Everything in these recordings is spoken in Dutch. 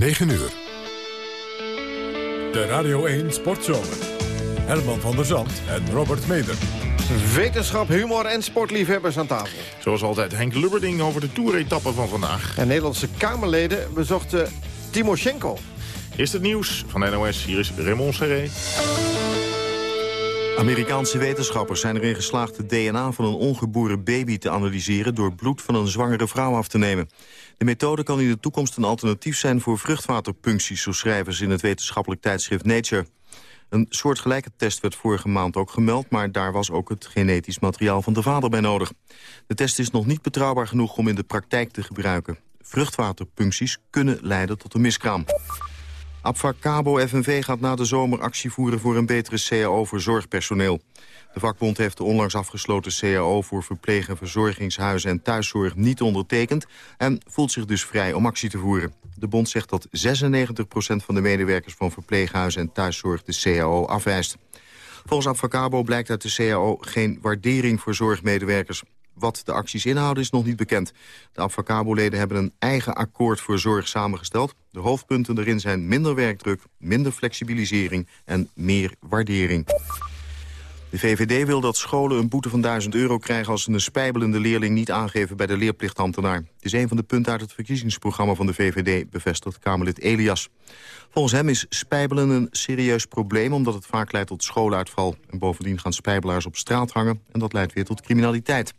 9 uur. De Radio 1 Sportzomer. Herman van der Zand en Robert Meder. Wetenschap, humor en sportliefhebbers aan tafel. Zoals altijd Henk Lubberding over de toeretappe van vandaag. En Nederlandse Kamerleden bezochten Timoshenko. Is het nieuws van NOS. Hier is Raymond Serré. Amerikaanse wetenschappers zijn erin geslaagd het DNA van een ongeboren baby te analyseren door bloed van een zwangere vrouw af te nemen. De methode kan in de toekomst een alternatief zijn voor vruchtwaterpuncties, zo schrijven ze in het wetenschappelijk tijdschrift Nature. Een soortgelijke test werd vorige maand ook gemeld... maar daar was ook het genetisch materiaal van de vader bij nodig. De test is nog niet betrouwbaar genoeg om in de praktijk te gebruiken. Vruchtwaterpuncties kunnen leiden tot een miskraam. Abfacabo FNV gaat na de zomer actie voeren voor een betere CAO voor zorgpersoneel. De vakbond heeft de onlangs afgesloten CAO voor verpleeg- en verzorgingshuizen en thuiszorg niet ondertekend en voelt zich dus vrij om actie te voeren. De bond zegt dat 96% van de medewerkers van verpleeghuizen en thuiszorg de CAO afwijst. Volgens Abfacabo blijkt uit de CAO geen waardering voor zorgmedewerkers. Wat de acties inhouden is nog niet bekend. De Abfacabo-leden hebben een eigen akkoord voor zorg samengesteld. De hoofdpunten erin zijn minder werkdruk, minder flexibilisering en meer waardering. De VVD wil dat scholen een boete van 1000 euro krijgen... als ze een spijbelende leerling niet aangeven bij de leerplichtambtenaar. Het is een van de punten uit het verkiezingsprogramma van de VVD... bevestigt Kamerlid Elias. Volgens hem is spijbelen een serieus probleem... omdat het vaak leidt tot schooluitval. En bovendien gaan spijbelaars op straat hangen... en dat leidt weer tot criminaliteit.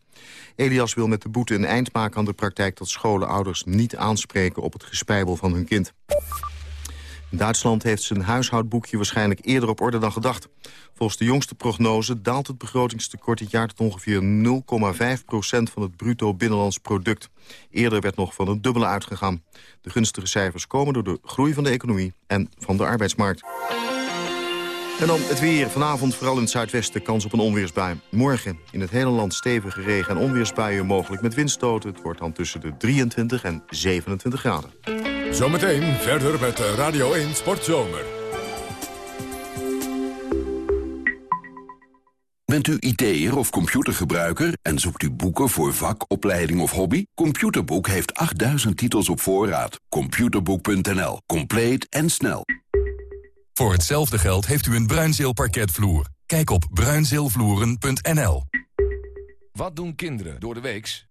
Elias wil met de boete een eind maken aan de praktijk... dat scholen ouders niet aanspreken op het gespijbel van hun kind. Duitsland heeft zijn huishoudboekje waarschijnlijk eerder op orde dan gedacht. Volgens de jongste prognose daalt het begrotingstekort dit jaar tot ongeveer 0,5% van het bruto binnenlands product. Eerder werd nog van een dubbele uitgegaan. De gunstige cijfers komen door de groei van de economie en van de arbeidsmarkt. En dan het weer. Vanavond vooral in het zuidwesten kans op een onweersbui. Morgen in het hele land stevige regen- en onweersbuien mogelijk met windstoten. Het wordt dan tussen de 23 en 27 graden. Zometeen verder met Radio 1 Sportzomer. Bent u IT'er of computergebruiker en zoekt u boeken voor vak, opleiding of hobby? Computerboek heeft 8000 titels op voorraad. Computerboek.nl. Compleet en snel. Voor hetzelfde geld heeft u een bruinzeelparketvloer. Kijk op bruinzeelvloeren.nl. Wat doen kinderen door de weeks?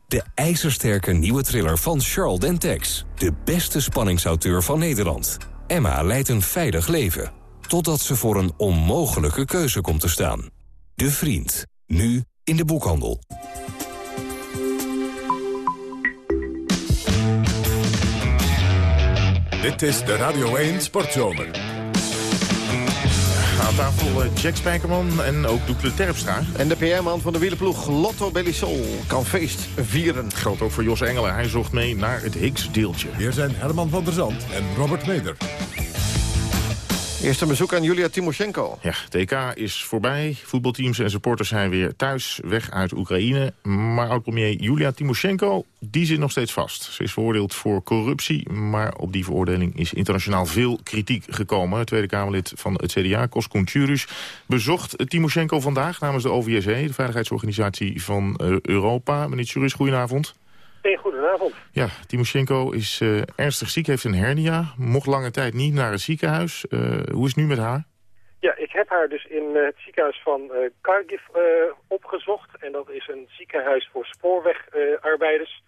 De ijzersterke nieuwe thriller van Charles Dentex. De beste spanningsauteur van Nederland. Emma leidt een veilig leven. Totdat ze voor een onmogelijke keuze komt te staan. De Vriend. Nu in de boekhandel. Dit is de Radio 1 Sportzomer. Aan tafel eh, Jack Spijkerman en ook Doekle Terpstra. En de PR-man van de wielenploeg Lotto Bellisol kan feest vieren. Geldt ook voor Jos Engelen. Hij zocht mee naar het Higgs-deeltje. Hier zijn Herman van der Zand en Robert Meder. Eerst een bezoek aan Julia Timoshenko. Ja, EK is voorbij. Voetbalteams en supporters zijn weer thuis, weg uit Oekraïne. Maar oud-premier Julia Timoshenko, die zit nog steeds vast. Ze is veroordeeld voor corruptie, maar op die veroordeling is internationaal veel kritiek gekomen. Het Tweede Kamerlid van het CDA, Koskun Tjurus, bezocht Timoshenko vandaag namens de OVSE, de Veiligheidsorganisatie van eh, Europa. Meneer Tjurus, goedenavond. Hey, goedenavond. Ja, Timoshenko is uh, ernstig ziek, heeft een hernia. Mocht lange tijd niet naar het ziekenhuis. Uh, hoe is het nu met haar? Ja, ik heb haar dus in uh, het ziekenhuis van Kharkiv opgezocht. En dat is een ziekenhuis voor spoorwegarbeiders.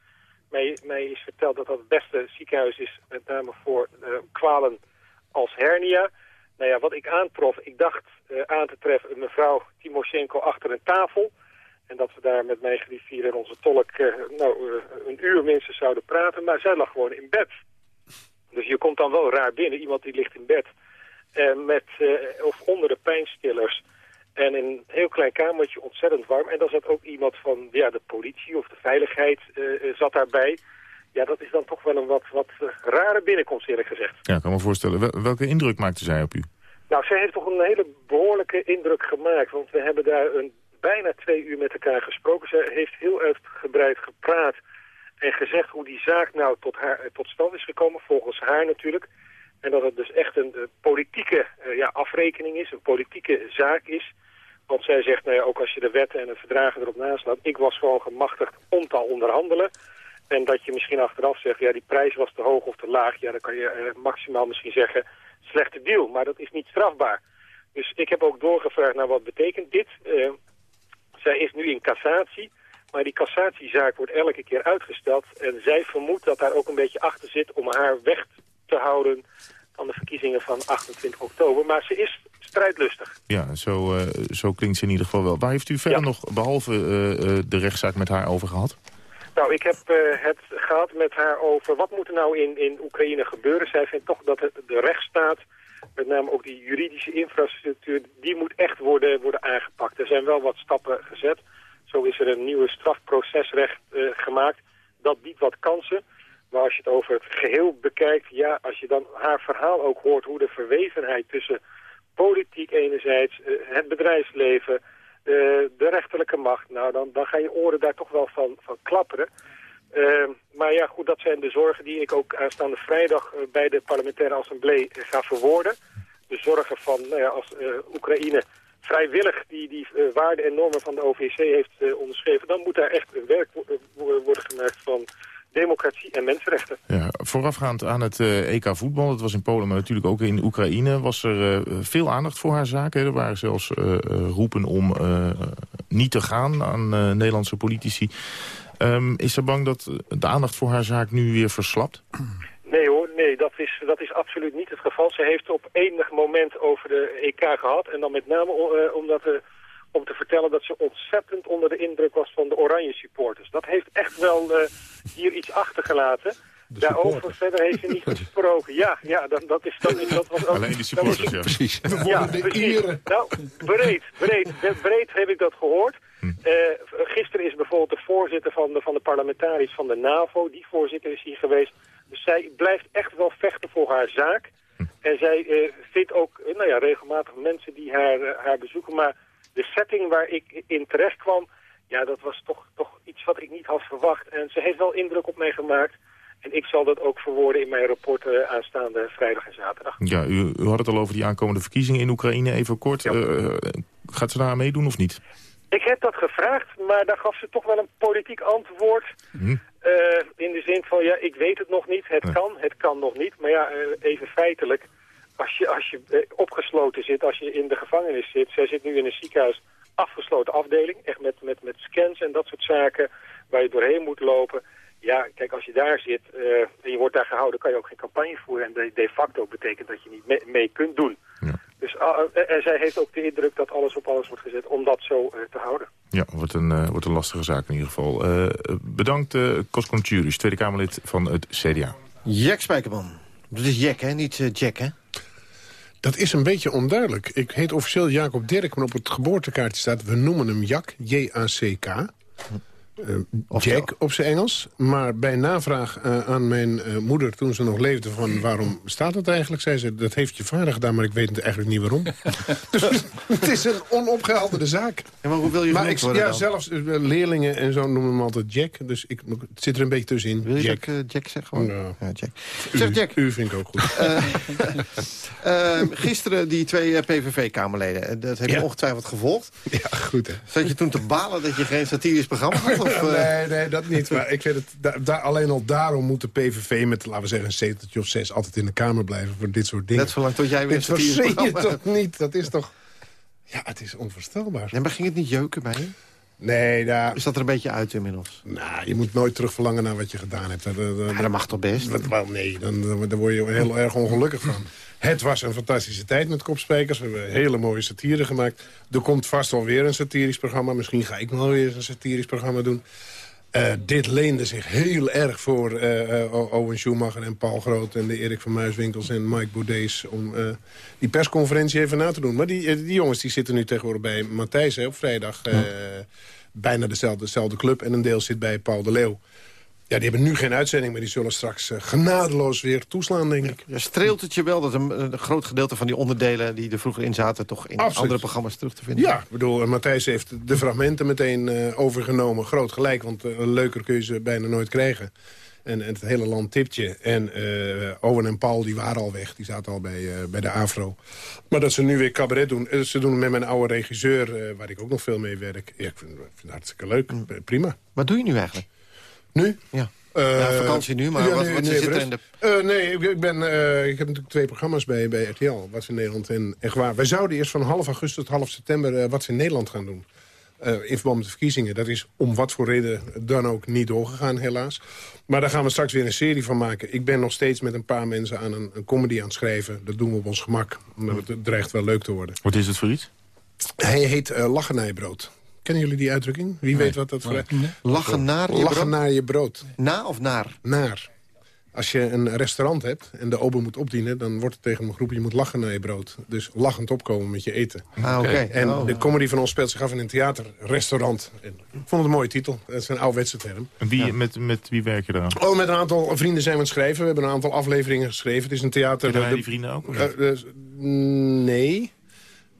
Mij, mij is verteld dat dat het beste ziekenhuis is, met name voor kwalen als hernia. Nou ja, wat ik aantrof, ik dacht aan te treffen een mevrouw Timoshenko achter een tafel... En dat we daar met mijn griffier en onze tolk eh, nou, eh, een uur minstens zouden praten. Maar zij lag gewoon in bed. Dus je komt dan wel raar binnen. Iemand die ligt in bed. eh, met, of onder de pijnstillers. En in een heel klein kamertje ontzettend warm. En dan zat ook iemand van ja, de politie of de veiligheid zat daarbij. Ja, dat is dan toch wel een wat, wat rare binnenkomst eerlijk gezegd. Ja, ik kan me voorstellen. Wel- welke indruk maakte zij op u? Nou, zij heeft toch een hele behoorlijke indruk gemaakt. Want we hebben daar een, bijna twee uur met elkaar gesproken. Zij heeft heel uitgebreid gepraat en gezegd hoe die zaak nou tot, haar, eh, tot stand is gekomen. Volgens haar natuurlijk. En dat het dus echt een eh, politieke eh, ja, afrekening is, een politieke zaak is. Want zij zegt, nou ja, ook als je de wetten en de verdragen erop naslaat... ik was gewoon gemachtigd om te onderhandelen. En dat je misschien achteraf zegt, ja, die prijs was te hoog of te laag. Ja, dan kan je maximaal misschien zeggen, slechte deal. Maar dat is niet strafbaar. Dus ik heb ook doorgevraagd naar wat betekent dit. Zij is nu in cassatie. Maar die cassatiezaak wordt elke keer uitgesteld. En zij vermoedt dat daar ook een beetje achter zit om haar weg te houden van de verkiezingen van 28 oktober. Maar ze is strijdlustig. Ja, zo, eh, zo klinkt ze in ieder geval wel. Waar heeft u verder nog, behalve eh, eh, de rechtszaak met haar over gehad? Nou, ik heb het gehad met haar over wat moet er nou in, in Oekraïne gebeuren. Zij vindt toch dat het, de rechtsstaat, met name ook die juridische infrastructuur, die moet echt worden, worden aangepakt. Er zijn wel wat stappen gezet. Zo is er een nieuwe strafprocesrecht eh, gemaakt. Dat biedt wat kansen. Maar als je het over het geheel bekijkt, ja, als je dan haar verhaal ook hoort, hoe de verwevenheid tussen politiek enerzijds, eh, het bedrijfsleven, eh, de rechterlijke macht, nou dan, dan gaan je oren daar toch wel van, van klapperen. Eh, maar ja, goed, dat zijn de zorgen die ik ook aanstaande vrijdag eh, bij de parlementaire assemblee eh, ga verwoorden. De zorgen van, nou ja, als eh, Oekraïne vrijwillig die, die waarden en normen van de OVC heeft onderschreven, dan moet daar echt werk wo- wo- worden gemaakt van democratie en mensenrechten. Ja, voorafgaand aan het EK voetbal, dat was in Polen, maar natuurlijk ook in Oekraïne, was er veel aandacht voor haar zaak. Hè. Er waren zelfs roepen om niet te gaan aan Nederlandse politici. Ehm, is ze bang dat de aandacht voor haar zaak nu weer verslapt? Nee hoor, nee, dat is, dat is absoluut niet het geval. Ze heeft op enig moment over de EK gehad. En dan met name eh, omdat, eh, om te vertellen dat ze ontzettend onder de indruk was van de oranje supporters. Dat heeft echt wel eh, hier iets achtergelaten. Daarover verder heeft ze niet gesproken. Ja, ja dat, dat, is, dat, is, dat was ook... Alleen de supporters, ja. Precies. Ja, precies. Nou, breed, breed, breed heb ik dat gehoord. Eh, gisteren is bijvoorbeeld de voorzitter van de, van de parlementariërs van de NAVO, die voorzitter is hier geweest. Dus zij blijft echt wel vechten voor haar zaak. En zij eh, vindt ook eh, nou ja, regelmatig mensen die haar, haar bezoeken. Maar de setting waar ik in terecht kwam, ja, dat was toch, toch iets wat ik niet had verwacht. En ze heeft wel indruk op mij gemaakt. En ik zal dat ook verwoorden in mijn rapport aanstaande vrijdag en zaterdag. Ja, u, u had het al over die aankomende verkiezingen in Oekraïne. Even kort, gaat ze daar aan meedoen of niet? Ik heb dat gevraagd, maar daar gaf ze toch wel een politiek antwoord. Hm. Eh, in de zin van, ja, ik weet het nog niet. Het kan, het kan nog niet. Maar ja, eh, even feitelijk. Als je, als je eh, opgesloten zit, als je in de gevangenis zit. Zij zit nu in een ziekenhuis, afgesloten afdeling. Echt met, met, met scans en dat soort zaken waar je doorheen moet lopen. Ja, kijk, als je daar zit en je wordt daar gehouden, kan je ook geen campagne voeren. En de, de facto betekent dat je niet mee, mee kunt doen. Dus, ah, eh, en zij heeft ook de indruk dat alles op alles wordt gezet om dat zo eh, te houden. Ja, wordt een, eh, wordt een lastige zaak in ieder geval. Eh, bedankt, uh, Koskon Tweede Kamerlid van het CDA. Jack Spijkerman. Dat is Jack, hè? Niet eh, Jack, hè? Dat is een beetje onduidelijk. Ik heet officieel Jacob Dirk, maar op het geboortekaartje staat... we noemen hem Jack, J-A-C-K. Uh, Jack op zijn Engels. Maar bij navraag uh, aan mijn uh, moeder toen ze nog leefde... van waarom staat het eigenlijk, zei ze... dat heeft je vader gedaan, maar ik weet eigenlijk niet waarom. dus het is een onopgehelderde zaak. En maar hoe wil je maar ik, worden Ja, dan? zelfs leerlingen en zo noemen hem altijd Jack. Dus ik, het zit er een beetje tussenin. Wil je Jack. dat Jack zeg gewoon? Ja. Ja, Jack. U, Zeg Jack. U vind ik ook goed. Gisteren die twee eh, PVV-kamerleden. Dat heb je Ja. ongetwijfeld gevolgd. Ja, goed hè. Zat je toen te balen dat je geen satirisch programma had? Of, uh... nee, nee, dat niet. Maar ik vind het, da, da, alleen al daarom moet de PVV met, laten we zeggen, een zeteltje of zes... altijd in de Kamer blijven voor dit soort dingen. Net zolang tot jij weer Dit verzin je toch niet? Dat is toch... Ja, het is onvoorstelbaar. Nee, maar ging het niet jeuken bij je? Nee, daar... Is dat er een beetje uit inmiddels? Nou, je moet nooit terug verlangen naar wat je gedaan hebt. Dat, dat, Ja, dat mag toch best? dat- wel, nee, dan, dan word je heel erg ongelukkig van. Het was een fantastische tijd met kopsprekers. We hebben hele mooie satire gemaakt. Er komt vast wel weer een satirisch programma. Misschien ga ik nog wel weer een satirisch programma doen. Eh, dit leende zich heel erg voor O- Owen Schumacher en Paul Groot... en de Erik van Muiswinkels en Mike Boudees... om die persconferentie even na te doen. Maar die, die jongens die zitten nu tegenwoordig bij Matthijs hè, op vrijdag. bijna dezelfde, dezelfde club. En een deel zit bij Paul de Leeuw. Ja, die hebben nu geen uitzending, maar die zullen straks eh, genadeloos weer toeslaan, denk ik. Ja, streelt het je wel dat een, een groot gedeelte van die onderdelen... die er vroeger in zaten, toch in Absoluut. andere programma's terug te vinden? Ja, ik bedoel, eh, Matthijs heeft de fragmenten meteen eh, overgenomen. Groot gelijk, want een leuker kun je ze bijna nooit krijgen. En, en het hele land tipt je. En Owen en Paul die waren al weg. Die zaten al bij, bij de AVRO. Maar dat ze nu weer cabaret doen. ze doen het met mijn oude regisseur, waar ik ook nog veel mee werk. Ja, ik vind, vind het hartstikke leuk. Eh, Prima. Wat doe je nu eigenlijk? Nu? Ja. Eh, Ja, vakantie nu, maar wat- wat zit er voor in de- Eh, nee, ik, ben, eh, ik heb natuurlijk twee programma's bij, bij RTL. Wat in Nederland en Echt Waar. Wij zouden eerst van half augustus tot half september eh, Wat in Nederland gaan doen. Eh, in verband met de verkiezingen. Dat is om wat voor reden dan ook niet doorgegaan, helaas. Maar daar gaan we straks weer een serie van maken. Ik ben nog steeds met een paar mensen aan een, een comedy aan het schrijven. Dat doen we op ons gemak. Omdat het, het dreigt wel leuk te worden. Wat is het voor iets? Hij heet uh, Lachenijbrood. Kennen jullie die uitdrukking? Wie weet wat dat voor... Lachen naar je Lachen brood? naar je brood. Na of naar? Naar. Als je een restaurant hebt en de ober moet opdienen... dan wordt het tegen hem geroepen, je moet lachen naar je brood. Dus lachend opkomen met je eten. Ah, oké. En Oh. de comedy van ons speelt zich af in een theaterrestaurant. En ik vond het een mooie titel. Het is een ouderwetse term. En wie, met, met wie werk je eraan? Oh, met een aantal vrienden zijn we aan het schrijven. We hebben een aantal afleveringen geschreven. Het is een theater... Kennen wij de- die vrienden ook? of eh, dus, mm, nee.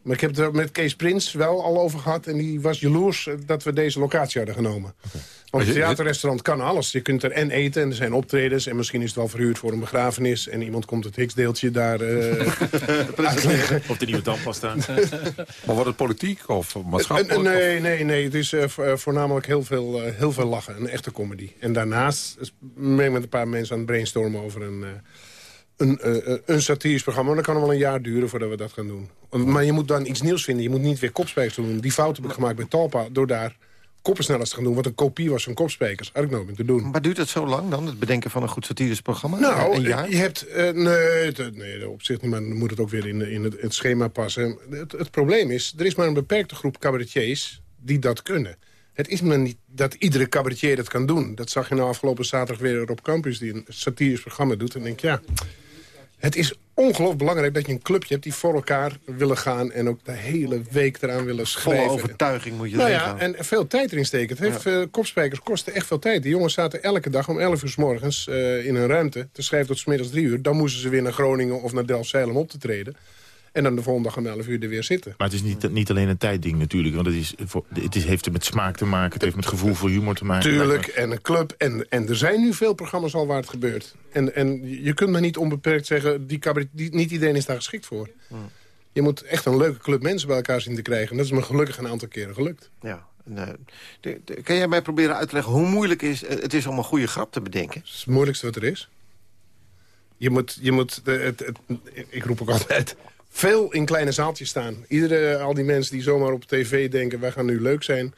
Maar ik heb het er met Kees Prins wel al over gehad. En die was jaloers eh, dat we deze locatie hadden genomen. Want een je- theaterrestaurant kan alles. Je kunt er en eten en er zijn optredens. En misschien is het wel verhuurd voor een begrafenis. En iemand komt het Higgsdeeltje daar eh uitleggen. Of de nieuwe tandpasta? Maar wordt het politiek of Eh, eh, maatschappelijk? Nee, nee, nee. Het is vo- voornamelijk heel veel, eh, heel veel lachen. Een echte comedy. En daarnaast ben ik met een paar mensen aan het brainstormen over een... eh, een, eh, een satirisch programma. Maar dat kan wel een jaar duren voordat we dat gaan doen. Maar je moet dan iets nieuws vinden. Je moet niet weer kopspijkers doen. Die fout heb ik gemaakt bij Talpa. Door daar koppensnellers te gaan doen. Wat een kopie was van kopspijkers. Had ik nooit te doen. Maar duurt het zo lang dan, het bedenken van een goed satirisch programma? Nou, een jaar? je hebt... eh, nee, nee, op zich niet, maar dan moet het ook weer in, in het, het schema passen. Het, het probleem is, er is maar een beperkte groep cabaretiers die dat kunnen. Het is maar niet dat iedere cabaretier dat kan doen. Dat zag je nou afgelopen zaterdag weer op Campus... die een satirisch programma doet. En denk ja, het is ongelooflijk belangrijk dat je een clubje hebt... die voor elkaar willen gaan en ook de hele week eraan willen Volle schrijven. overtuiging moet je Nou ja, en veel tijd erin steken. Het heeft, eh, kopspijkers kosten echt veel tijd. Die jongens zaten elke dag om 11 uur s morgens eh, in een ruimte... te schrijven tot 's middags 3 uur. Dan moesten ze weer naar Groningen of naar Delfzijl om op te treden. En dan de volgende dag om 11 uur er weer zitten. Maar het is niet, niet alleen een tijdding natuurlijk. Want het, is, voor- het is, heeft er met smaak te maken. Het heeft met gevoel voor humor te maken. Tuurlijk, en een club. En, en er zijn nu veel programma's al waar het gebeurt. En, en je kunt maar niet onbeperkt zeggen... Die cabaret, die, niet iedereen is daar geschikt voor. Je moet echt een leuke club mensen bij elkaar zien te krijgen. En dat is me gelukkig een aantal keren gelukt. Ja. eh, de- de- kan jij mij proberen uit te leggen hoe moeilijk is, eh, het is om een goede grap te bedenken? Dat is het moeilijkste wat er is. Je moet, je moet de- het, het, ik roep ook altijd, veel in kleine zaaltjes staan. Iedere, al die mensen die zomaar op tv denken, wij gaan nu leuk zijn.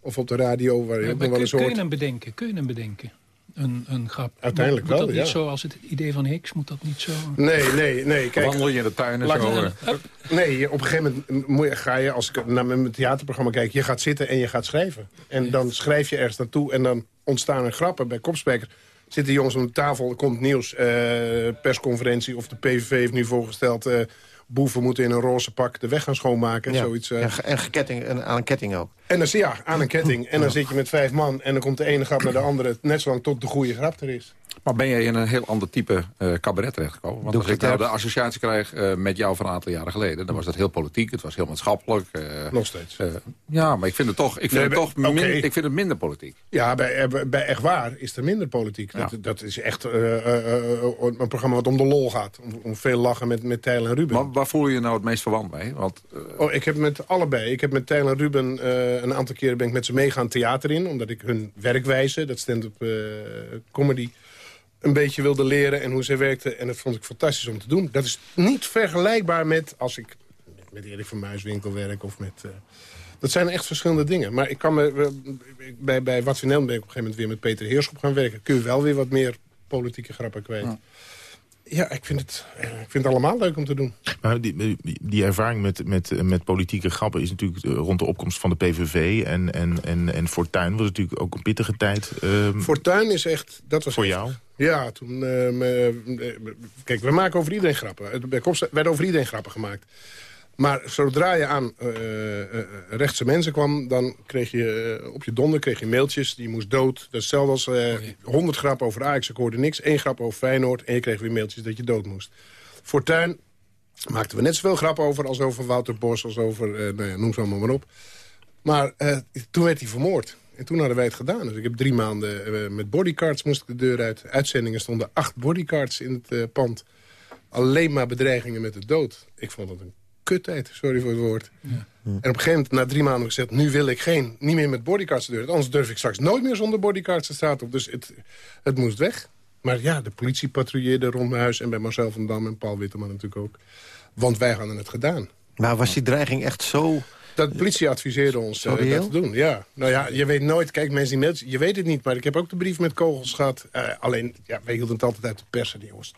Of op de radio, waar je ook nog kun, wel eens kun je hoort. hem bedenken? Kun je hem bedenken? Een, een grap. Uiteindelijk moet, moet wel, dat niet ja. zo als het idee van Hicks? Moet dat niet zo... Nee, nee, nee. Kijk, Wandel je in de tuin en zo? Nee, op een gegeven moment moet je, ga je, als ik naar mijn theaterprogramma kijk... je gaat zitten en je gaat schrijven. En dan schrijf je ergens naartoe en dan ontstaan er grappen. Bij Kopspijker zitten jongens om de tafel, er komt nieuws, eh, persconferentie... of de PVV heeft nu voorgesteld... eh, boeven moeten in een roze pak de weg gaan schoonmaken. Ja. Zoiets, eh. En geketting, en aan een ketting ook. En dan, ja, aan een ketting. En dan zit je met vijf man en dan komt de ene grap naar de andere... net zolang tot de goede grap er is. Maar ben jij in een heel ander type eh, cabaret terechtgekomen? Want Doe als ik nou de associatie krijg eh, met jou van een aantal jaren geleden... dan was dat heel politiek, het was heel maatschappelijk. eh, Nog steeds. eh, ja, maar ik vind het toch, ik vind Nee, het toch min- oké. ik vind het minder politiek. Ja, bij, bij- Echt Waar is er minder politiek. Dat, Ja. dat is echt eh, eh, eh, een programma wat om de lol gaat. Om, om veel lachen met, met Tijl en Ruben. Maar waar voel je je nou het meest verwant mee? Want Oh, ik heb met allebei. Ik heb met Tijl en Ruben eh, een aantal keren ben ik met ze meegaan theater in. Omdat ik hun werkwijze, dat stand-up eh, comedy, een beetje wilde leren. En hoe zij werkte. En dat vond ik fantastisch om te doen. Dat is niet vergelijkbaar met als ik met Erik van Muiswinkel werk. Of met, eh, Dat zijn echt verschillende dingen. Maar ik kan me, bij, bij Wat ben ik op een gegeven moment weer met Peter Heerschop gaan werken. Kun je wel weer wat meer politieke grappen kwijt. Ik, vind het, eh, ik vind het allemaal leuk om te doen. Maar die, die ervaring met, met, met politieke grappen is natuurlijk eh, rond de opkomst van de PVV. En, en, en, en Fortuyn was natuurlijk ook een pittige tijd. ehm, Fortuin is echt... Dat was voor echt- jou? Ja, toen... eh, kijk, we maken over iedereen grappen. Bij Kops werden over iedereen grappen gemaakt. Maar zodra je aan eh, eh, rechtse mensen kwam... dan kreeg je eh, op je donder kreeg je mailtjes. Die moest dood. Dat is hetzelfde als eh 100 grappen over Ajax. Ik hoorde niks. Eén grap over Feyenoord. En je kreeg weer mailtjes dat je dood moest. Fortuin maakten we net zoveel grappen over... als over Wouter Bos, als over... eh, nou ja, noem ze allemaal maar op. Maar eh, toen werd hij vermoord. En toen hadden wij het gedaan. Dus ik heb drie maanden eh, met bodycards moest ik de deur uit. Uitzendingen stonden acht bodycards in het pand. Alleen maar bedreigingen met de dood. Ik vond dat een kuttijd, sorry voor het woord. En op een gegeven moment, na drie maanden, heb ik gezegd... nu wil ik geen, niet meer met bodycards de deur. Anders durf ik straks nooit meer zonder bodycards de straat op. Dus het, het moest weg. Maar ja, de politie patrouilleerde rond mijn huis... en bij Marcel van Dam en Paul Witteman natuurlijk ook. Want wij hadden het gedaan. Maar was die dreiging echt zo... Dat de politie adviseerde ons reëel? dat te doen, ja. Nou ja, je weet nooit, kijk, mensen die mailtjes, je weet het niet... maar ik heb ook de brief met kogels gehad. Eh, alleen, ja, wij hielden het altijd uit de persen, die jongens.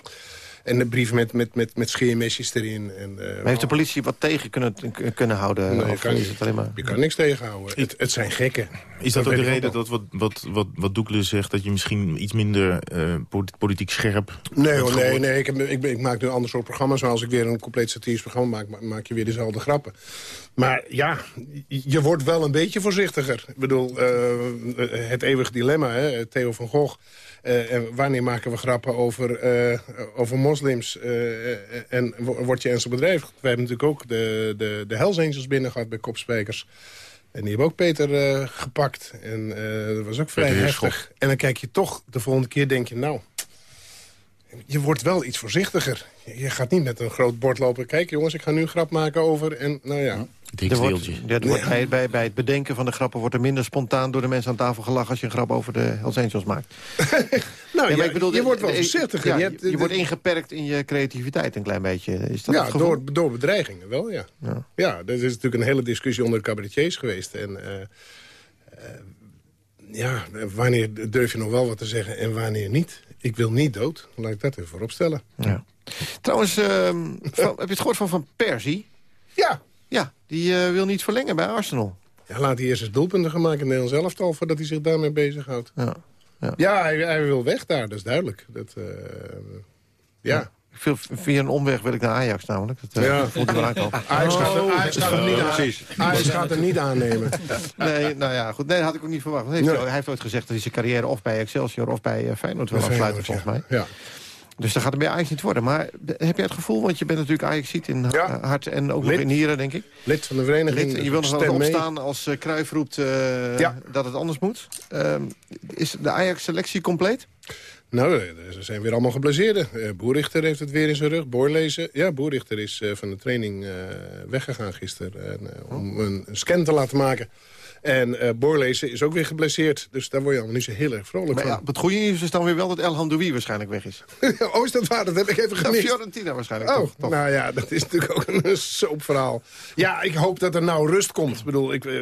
En de brief met, met, met, met scheermesjes erin. En, eh, Maar heeft de politie wat tegen kunnen, kunnen houden? Nee, of kan, is het alleen maar... je kan niks tegenhouden. Het, het zijn gekken. Is dat ook de reden dat wat, wat, wat, wat Doekle zegt... dat je misschien iets minder eh, polit- politiek scherp... Nee, hoor, nee, nee ik, heb, ik, ben- ik maak nu een ander soort programma's. Maar als ik weer een compleet satirisch programma maak... ma- maak je weer dezelfde grappen. Maar ja, je je wordt wel een beetje voorzichtiger. Ik bedoel, eh, het eeuwige dilemma, hè, Theo van Gogh. Eh, en wanneer maken we grappen over, eh, over moslims eh, en wo- wordt je ernstig bedreigd? We hebben natuurlijk ook de, de, de Hells Angels binnen gehad bij Kopspijkers. En die hebben ook Peter gepakt. En dat was ook vrij heftig. En dan kijk je toch, de volgende keer denk je... nou, je wordt wel iets voorzichtiger. Je gaat niet met een groot bord lopen. Kijk jongens, ik ga nu een grap maken over... en nou ja... Er wordt, er wordt bij, bij, bij het bedenken van de grappen wordt er minder spontaan door de mensen aan tafel gelachen als je een grap over de Hells Angels maakt. Nou, Nee, ja, ik bedoel, je wordt wel eh, voorzichtiger. ja, je je, hebt, je wordt ingeperkt in je creativiteit een klein beetje. Is dat ja, het gevoel? door, door bedreigingen wel, ja. Ja. ja. er is natuurlijk een hele discussie onder de cabaretiers geweest. En eh, eh, ja, wanneer durf je nog wel wat te zeggen en wanneer niet? Ik wil niet dood, laat ik dat even voorop stellen. Ja. Trouwens, ehm, van- heb je het gehoord van Van Persie? Ja. Ja, die eh, wil niet verlengen bij Arsenal. Ja, laat hij eerst eens doelpunten gaan maken in het Nederlands elftal... voordat hij zich daarmee bezighoudt. Ja, ja. ja hij, hij wil weg daar, dat is duidelijk. Dat, eh, ja. Veel, via een omweg wil ik naar Ajax namelijk. Dat eh, Ja. voelt wel. Ajax gaat, er, Ajax gaat er niet aan, precies. Ajax gaat er niet aannemen. Nee, nou ja, goed. Nee, dat had ik ook niet verwacht. Heeft, Nee. hij heeft ooit gezegd dat hij zijn carrière of bij Excelsior of bij eh, Feyenoord wil afsluiten, volgens mij. Ja. Dus dat gaat hem bij Ajax niet worden. Maar heb jij het gevoel, want je bent natuurlijk Ajax ziet in ha- hart en ook nog in nieren, denk ik. Lid van de vereniging. Lid, en je wil nog wel mee. opstaan als uh, Cruijff roept eh, Ja. dat het anders moet. Ehm, is de Ajax-selectie compleet? Nou, er zijn weer allemaal geblesseerden. Eh, Boerichter heeft het weer in zijn rug. Boorlezen. Ja, Boerichter is eh, van de training eh, weggegaan gisteren. En, eh, om een, een scan te laten maken. En eh Boorlezen is ook weer geblesseerd. Dus daar word je allemaal niet zo heel erg vrolijk Maar van. ja, het goede nieuws is dan weer wel dat El Handoui waarschijnlijk weg is. oh, is dat waar? Dat heb ik even gemist. Fiorentina waarschijnlijk Oh, toch, toch? nou ja, dat is natuurlijk ook een soapverhaal. Ja, ik hoop dat er nou rust komt. Ik bedoel, ik, eh,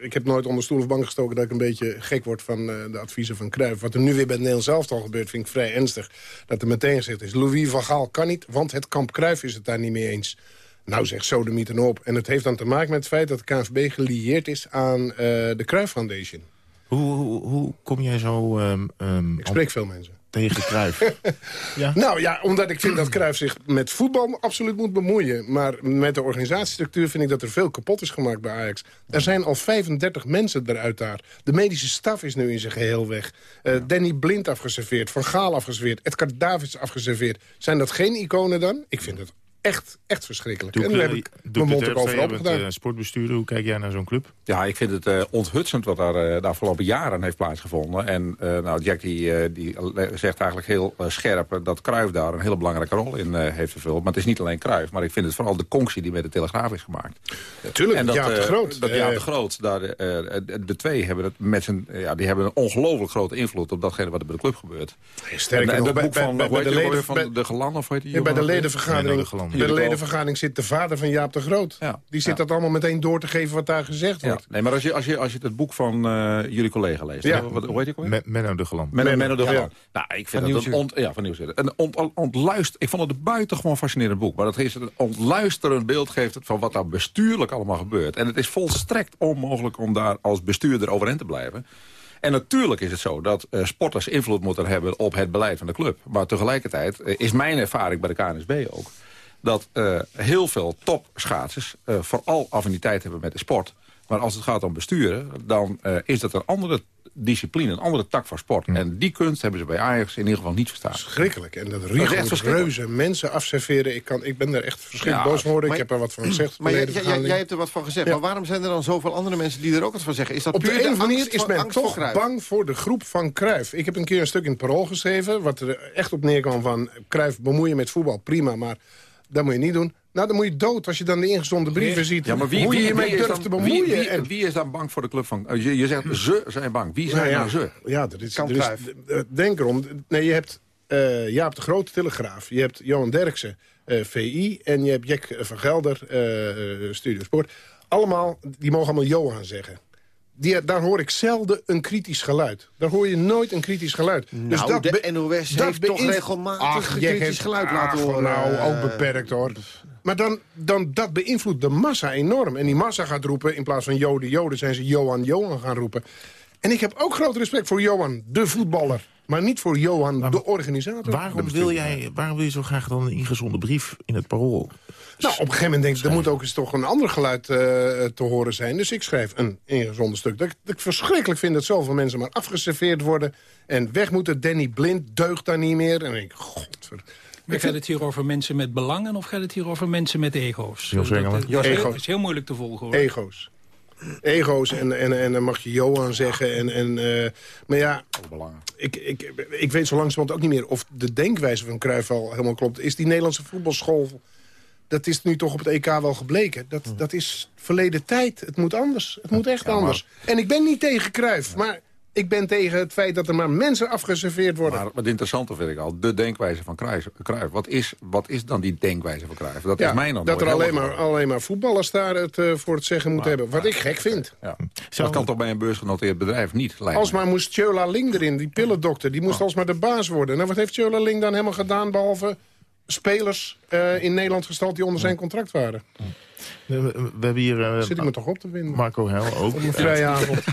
ik heb nooit onder stoel of bank gestoken... dat ik een beetje gek word van eh, de adviezen van Cruijff. Wat er nu weer bij het Nederlands elftal gebeurt, vind ik vrij ernstig. Dat er meteen gezegd is, Louis van Gaal kan niet... want het kamp Cruijff is het daar niet mee eens. Nou zeg, sodemieten op. En het heeft dan te maken met het feit dat de KNVB gelieerd is aan eh, de Cruijff Foundation. Hoe, hoe, hoe kom jij zo ehm, ehm, Ik spreek veel mensen. tegen Cruijff? ja? Nou ja, omdat ik vind dat Cruijff zich met voetbal absoluut moet bemoeien. Maar met de organisatiestructuur vind ik dat er veel kapot is gemaakt bij Ajax. Er zijn al 35 mensen eruit daar. De medische staf is nu in zijn geheel weg. Eh, Danny Blind afgeserveerd, Van Gaal afgeserveerd, Edgar Davids afgeserveerd. Zijn dat geen iconen dan? Ik vind het echt, echt verschrikkelijk. en daar heb ik mijn mond ook over open gedaan. uh, sportbestuurder, hoe kijk jij naar zo'n club? Ja, ik vind het eh, onthutsend wat daar eh, de afgelopen jaren heeft plaatsgevonden. En eh, nou, Jack die, eh, die zegt eigenlijk heel eh, scherp... eh, dat Cruijff daar een hele belangrijke rol in eh, heeft vervuld. Maar het is niet alleen Cruijff, maar ik vind het vooral de conctie die met de Telegraaf is gemaakt. Tuurlijk, en dat, Jaap de eh, Groot. Dat Eh, Jaap de Groot, daar, eh, eh, de twee hebben, het met zijn, ja, die hebben een ongelooflijk grote invloed... op datgene wat er bij de club gebeurt. Sterker en, en dat bij- boek bij- van, bij- bij de leden- van bij- de Gelan, of hoe heet die Ja, bij de ledenvergadering, De bij de ledenvergadering zit de vader van Jaap de Groot. Die zit dat allemaal meteen door te geven wat daar gezegd Ja. wordt. Nee, maar als je, als je, als je het boek van eh, jullie collega leest... Ja. Wat, hoe heet ik alweer? Me- Menno de Geland. Menno, de ja. Geland. Nou, ik vind Van het een, Nieuwsuur. ont, ja, van een ont, ontluister, Ik vond het een buitengewoon fascinerend boek. Maar dat is een ontluisterend beeld geeft het van wat daar bestuurlijk allemaal gebeurt. En het is volstrekt onmogelijk om daar als bestuurder overeind te blijven. En natuurlijk is het zo dat eh, sporters invloed moeten hebben op het beleid van de club. Maar tegelijkertijd eh, is mijn ervaring bij de KNSB ook... dat eh, heel veel topschaatsers eh, vooral affiniteit hebben met de sport. Maar als het gaat om besturen, dan eh, is dat een andere discipline, een andere tak van sport. En die kunst hebben ze bij Ajax in ieder geval niet verstaan. Schrikkelijk. En dat reuze mensen afserveren. Ik, kan, ik ben er echt verschrikkelijk Ja, boos geworden. Ik heb er wat van gezegd. Maar jij, jij, hebt er wat van gezegd. Ja. Maar waarom zijn er dan zoveel andere mensen die er ook wat van zeggen? Is dat Op de een of andere is men voor toch bang voor de groep van Cruijff. Ik heb een keer een stuk in het Parool geschreven... wat er echt op neerkwam van... Cruijff bemoeien met voetbal, prima, maar dat moet je niet doen. Nou, dan moet je dood als je dan de ingezonden brieven ziet... Ja, maar wie, hoe je wie, je mee wie is durft dan- te bemoeien. Wie, wie, En- wie is dan bang voor de club van... eh, Je, je zegt ze zijn bang. Wie zijn Nou nou ze? Ja, dat is, er is, eh, denk erom. Nee, je hebt eh, Jaap de Grote Telegraaf. Je hebt Johan Derksen, eh, VI. En je hebt Jack van Gelder, Studio Sport. Allemaal, die mogen allemaal Johan zeggen. Die, daar hoor ik zelden een kritisch geluid. Daar hoor je nooit een kritisch geluid. Dus Nou, de be- NOS dat heeft toch regelmatig Ach, kritisch heeft- geluid ach, laten horen. Nou, ook eh, beperkt hoor. Maar dan, dan, dat beïnvloedt de massa enorm. En die massa gaat roepen, in plaats van Joden, Joden... zijn ze Johan, Johan gaan roepen. En ik heb ook groot respect voor Johan, de voetballer. Maar niet voor Johan, de organisator. de Waarom wil, jij, waarom wil je zo graag dan een ingezonden brief in het parool? Nou, op een gegeven moment denk ik, er moet ook eens toch een ander geluid eh, te horen zijn. Dus ik schrijf een ingezonden stuk. Dat, ik- dat ik verschrikkelijk vind dat zoveel mensen maar afgeserveerd worden... en weg moeten. Danny Blind deugt daar niet meer. En dan denk ik, godver... Maar gaat het hier over mensen met belangen of gaat het hier over mensen met ego's? Jos Dat- Engelen. dat Jos is, heel, Engelen. is heel moeilijk te volgen hoor. Ego's. Ego's en, en, en dan mag je Johan zeggen. En, en, eh, maar ja, ik, ik, ik weet zo langzamerhand ook niet meer... of de denkwijze van Cruijff al helemaal klopt. Is die Nederlandse voetbalschool... dat is nu toch op het EK wel gebleken. Dat, dat is verleden tijd. Het moet anders. Het moet echt anders. En ik ben niet tegen Cruijff, maar... Ik ben tegen het feit dat er maar mensen afgeserveerd worden. Maar wat interessante vind ik al, de denkwijze van Cruijff. Wat, is, wat is dan die denkwijze van Cruijff? Dat Ja, is mij dan dat er alleen maar, alleen maar voetballers daar het eh, voor het zeggen moeten hebben. Wat ik gek vind. Ja. Dat kan toch bij een beursgenoteerd bedrijf niet, lijkt Alsmaar moest Tjöla Ling erin, die pillendokter. Die moest Oh. alsmaar de baas worden. Nou, wat heeft Tjöla Ling dan helemaal gedaan... behalve spelers eh, in Nederland gestald die onder zijn contract waren? We hebben hier eh, Zit ik me toch op te vinden? Marco Heil ook. Op een vrije avond.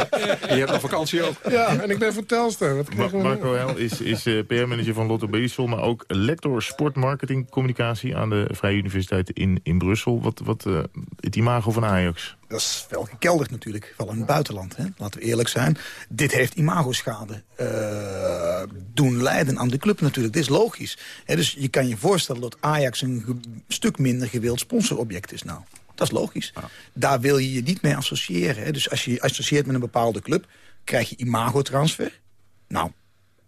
Je hebt nog vakantie ook. Ja, en ik ben voor Telstar. Wat Ma- krijgen we Marco? Heil is, is eh, PR-manager van Lotto Belisol... maar ook lector sportmarketing communicatie... aan de Vrije Universiteit in, in Brussel. Wat, wat eh, het imago van Ajax? Dat is wel gekelderd natuurlijk, vooral in het buitenland. Hè? Laten we eerlijk zijn. Dit heeft imagoschade eh doen leiden aan de club natuurlijk. Dit is logisch. Hè? Dus je kan je voorstellen dat Ajax een stuk minder gewild sponsorobject is nou. Dat is logisch. Daar wil je je niet mee associëren. Hè? Dus als je je associeert met een bepaalde club... krijg je imagotransfer. Nou,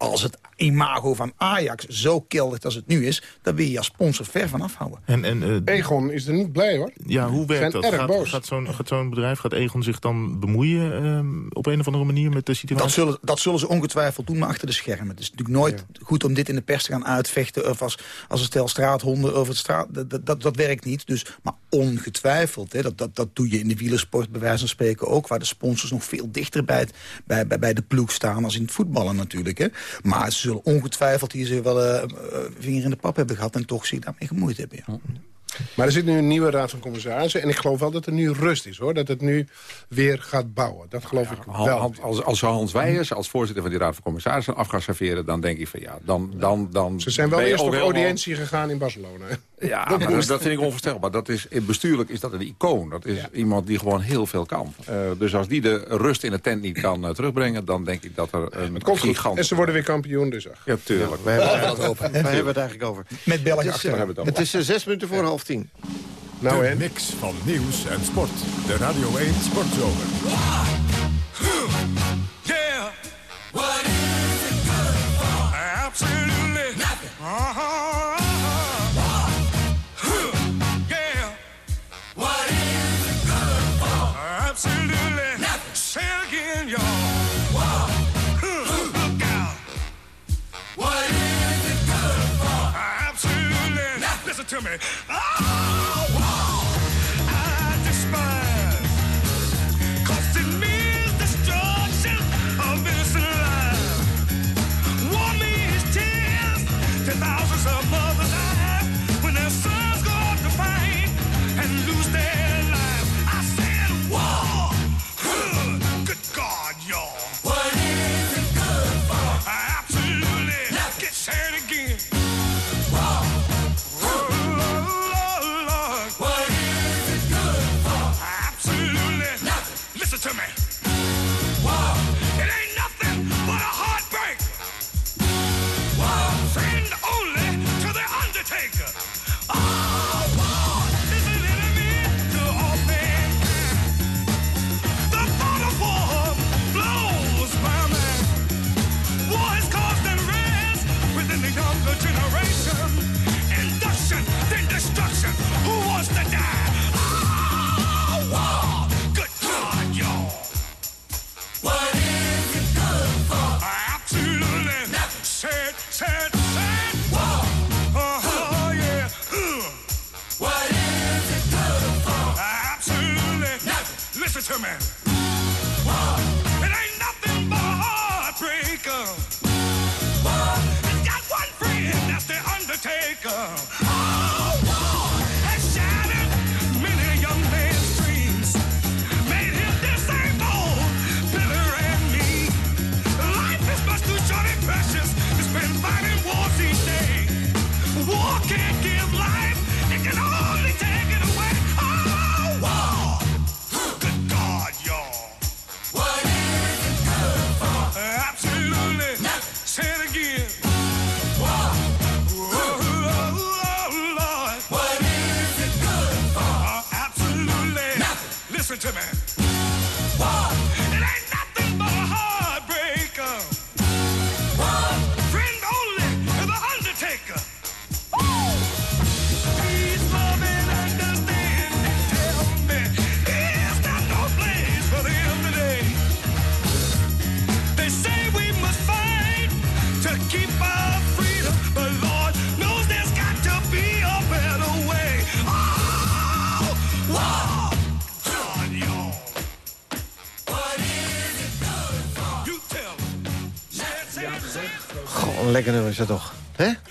als het imago van Ajax zo keldert als het nu is... dan wil je je als sponsor ver van afhouden. En, en, eh, Egon is er niet blij, hoor. ja, hoe werkt Zijn dat? erg Gaat, zo'n bedrijf, gaat Egon zich dan bemoeien... ehm, op een of andere manier met de situatie? Dat zullen, dat zullen ze ongetwijfeld doen, maar achter de schermen. Het is natuurlijk nooit goed om dit in de pers te gaan uitvechten... of als, als een stel straathonden over het straat... Dat, dat- dat, dat werkt niet. Dus, maar ongetwijfeld, hè, dat, dat, dat doe je in de wielersport bij wijze van spreken ook... waar de sponsors nog veel dichter bij, het, bij, bij, bij de ploeg staan... als in het voetballen natuurlijk. Hè. Maar ze zullen ongetwijfeld hier ze wel eh, eh, vinger in de pap hebben gehad... en toch zich daarmee gemoeid hebben. Ja. Maar er zit nu een nieuwe raad van commissarissen. En ik geloof wel dat er nu rust is, hoor. Dat het nu weer gaat bouwen. Dat geloof ik wel. Als, als Hans Weijers als voorzitter van die Raad van Commissarissen af gaat serveren... dan denk ik van ja, dan... dan, dan Ze zijn wel eerst op helemaal- audiëntie gegaan in Barcelona. Ja, maar dat, dat vind ik onvoorstelbaar. Dat is, in bestuurlijk is dat een icoon. Dat is iemand die gewoon heel veel kan. Eh, dus als die de rust in de tent niet kan eh, terugbrengen... dan denk ik dat er een Komt goed. gigant... En ze worden weer kampioen, dus ach. Ja, tuurlijk. Wij hebben, we het hopen. wij hebben het eigenlijk over. Met België Het is, achter. eh, hebben we het het is eh, zes minuten voor half tien. Nou, de en? mix van nieuws en sport. De Radio 1 Sportzomer. Yeah. What is it good for? Absolutely nothing. Huh. Listen to me. Oh,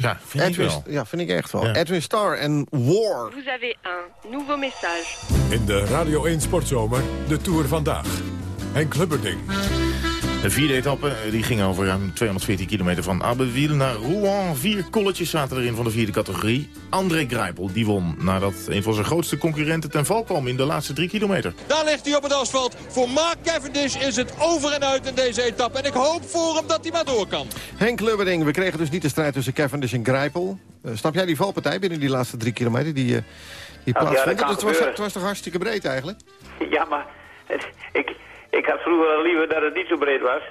Ja, vind ik Edwin, wel. Ja, vind ik echt wel. Ja. Edwin Starr en War. Vous avez un nouveau message. In de Radio 1 Sportzomer, de Tour vandaag. Henk Lubberding. De vierde etappe eh, die ging over ruim 214 kilometer van Abbeville naar Rouen. Vier kolletjes zaten erin van de vierde categorie. André Grijpel die won nadat een van zijn grootste concurrenten ten val kwam in de laatste drie kilometer. Daar ligt hij op het asfalt. Voor Mark Cavendish is het over en uit in deze etappe. En ik hoop voor hem dat hij maar door kan. Henk Lubberding, we kregen dus niet de strijd tussen Cavendish en Grijpel. Eh, snap jij die valpartij binnen die laatste drie kilometer die, eh die Ja, ja, plaatsvond? dat kan het, was, het was toch hartstikke breed eigenlijk? Ja, maar het- ik, ik had vroeger al liever dat het niet zo breed was.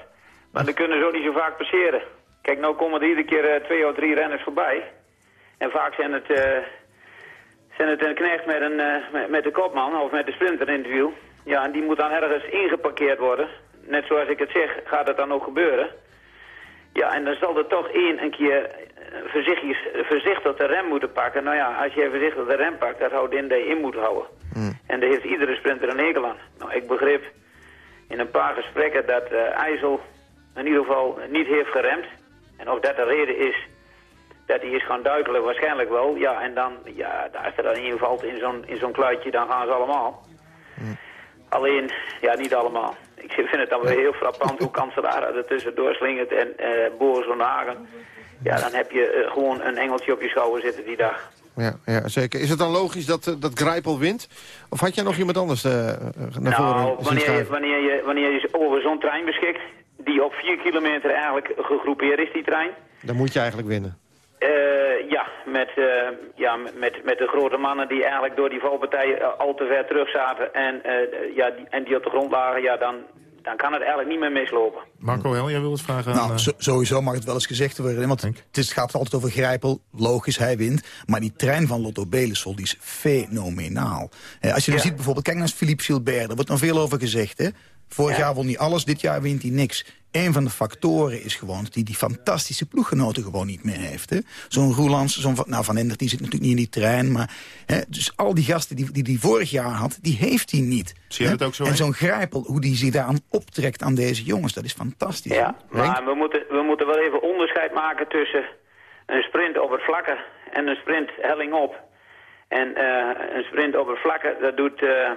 Maar dan kunnen ze ook niet zo vaak passeren. Kijk, nou komen er iedere keer eh, twee of drie renners voorbij. En vaak zijn het, eh, zijn het een knecht met, een, eh, met, met de kopman of met de sprinter in het wiel. Ja, en die moet dan ergens ingeparkeerd worden. Net zoals ik het zeg, gaat het dan ook gebeuren. Ja, en dan zal er toch één een keer voorzichtig, voorzichtig de rem moeten pakken. Nou ja, als je voorzichtig de rem pakt, dat houdt in dat je in moet houden. En daar heeft iedere sprinter een hekel aan. Nou, ik begreep in een paar gesprekken dat eh IJssel in ieder geval niet heeft geremd. En of dat de reden is dat hij is gaan duikelen, waarschijnlijk wel. Ja, en dan, ja, als er dan invalt in zo'n in zo'n kluitje, dan gaan ze allemaal. Alleen, ja, niet allemaal. Ik vind het dan weer heel frappant hoe Cancellara er tussendoor slingert en eh Boris van Hagen. Ja, dan heb je eh, gewoon een engeltje op je schouder zitten die dag. Ja, ja, zeker. Is het dan logisch dat, eh, dat Grijpel wint? Of had jij nog iemand anders eh, naar voren Nou, wanneer wanneer, je, wanneer je over zo'n trein beschikt, die op vier kilometer eigenlijk gegroepeerd is, die trein. Dan moet je eigenlijk winnen. Ja, met, ja met, met de grote mannen die eigenlijk door die valpartij al te ver terug zaten en, ja, die, en die op de grond lagen, ja, dan, dan kan het eigenlijk niet meer mislopen. Marco Hel, jij wil het vragen aan... Nou, eh, zo- sowieso mag het wel eens gezegd worden. Want het, is, het gaat altijd over Grijpel. Logisch, hij wint. Maar die trein van Lotto Belisol die is fenomenaal. Eh, als je dan ziet bijvoorbeeld, kijk naar Philippe Gilbert. Daar wordt nog veel over gezegd. Hè? Vorig jaar won hij alles, dit jaar wint hij niks. Een van de factoren is gewoon dat hij die fantastische ploeggenoten gewoon niet meer heeft. hè. Zo'n Roelands, zo'n Van- nou, Van Endert, die zit natuurlijk niet in die trein. Maar, hè, dus al die gasten die, die die vorig jaar had, die heeft hij niet. Zie je hè. het ook zo, En zo'n Grijpel, hoe die zich daaraan optrekt aan deze jongens, dat is fantastisch. Ja, maar we moeten, we moeten wel even onderscheid maken tussen een sprint op het vlakke en een sprint helling op. En eh, een sprint op het vlakke, dat doet, eh,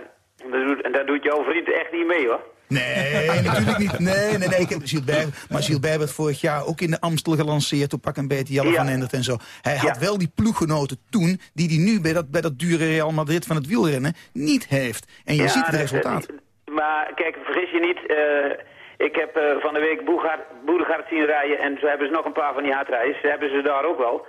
dat doet, dat doet jouw vriend echt niet mee hoor. Nee, natuurlijk niet. Nee, nee, nee. Ik heb Gilbert, maar Gilbert werd vorig jaar ook in de Amstel gelanceerd. Toen pak een beetje Jelle van Endert en zo. Hij had wel die ploeggenoten toen... die hij nu bij dat, bij dat dure Real Madrid van het wielrennen niet heeft. En je ziet het resultaat. Maar kijk, vergis je niet. eh, ik heb eh, van de week Boegard zien rijden en zo hebben ze nog een paar van die hardrijders. Ze hebben ze daar ook wel.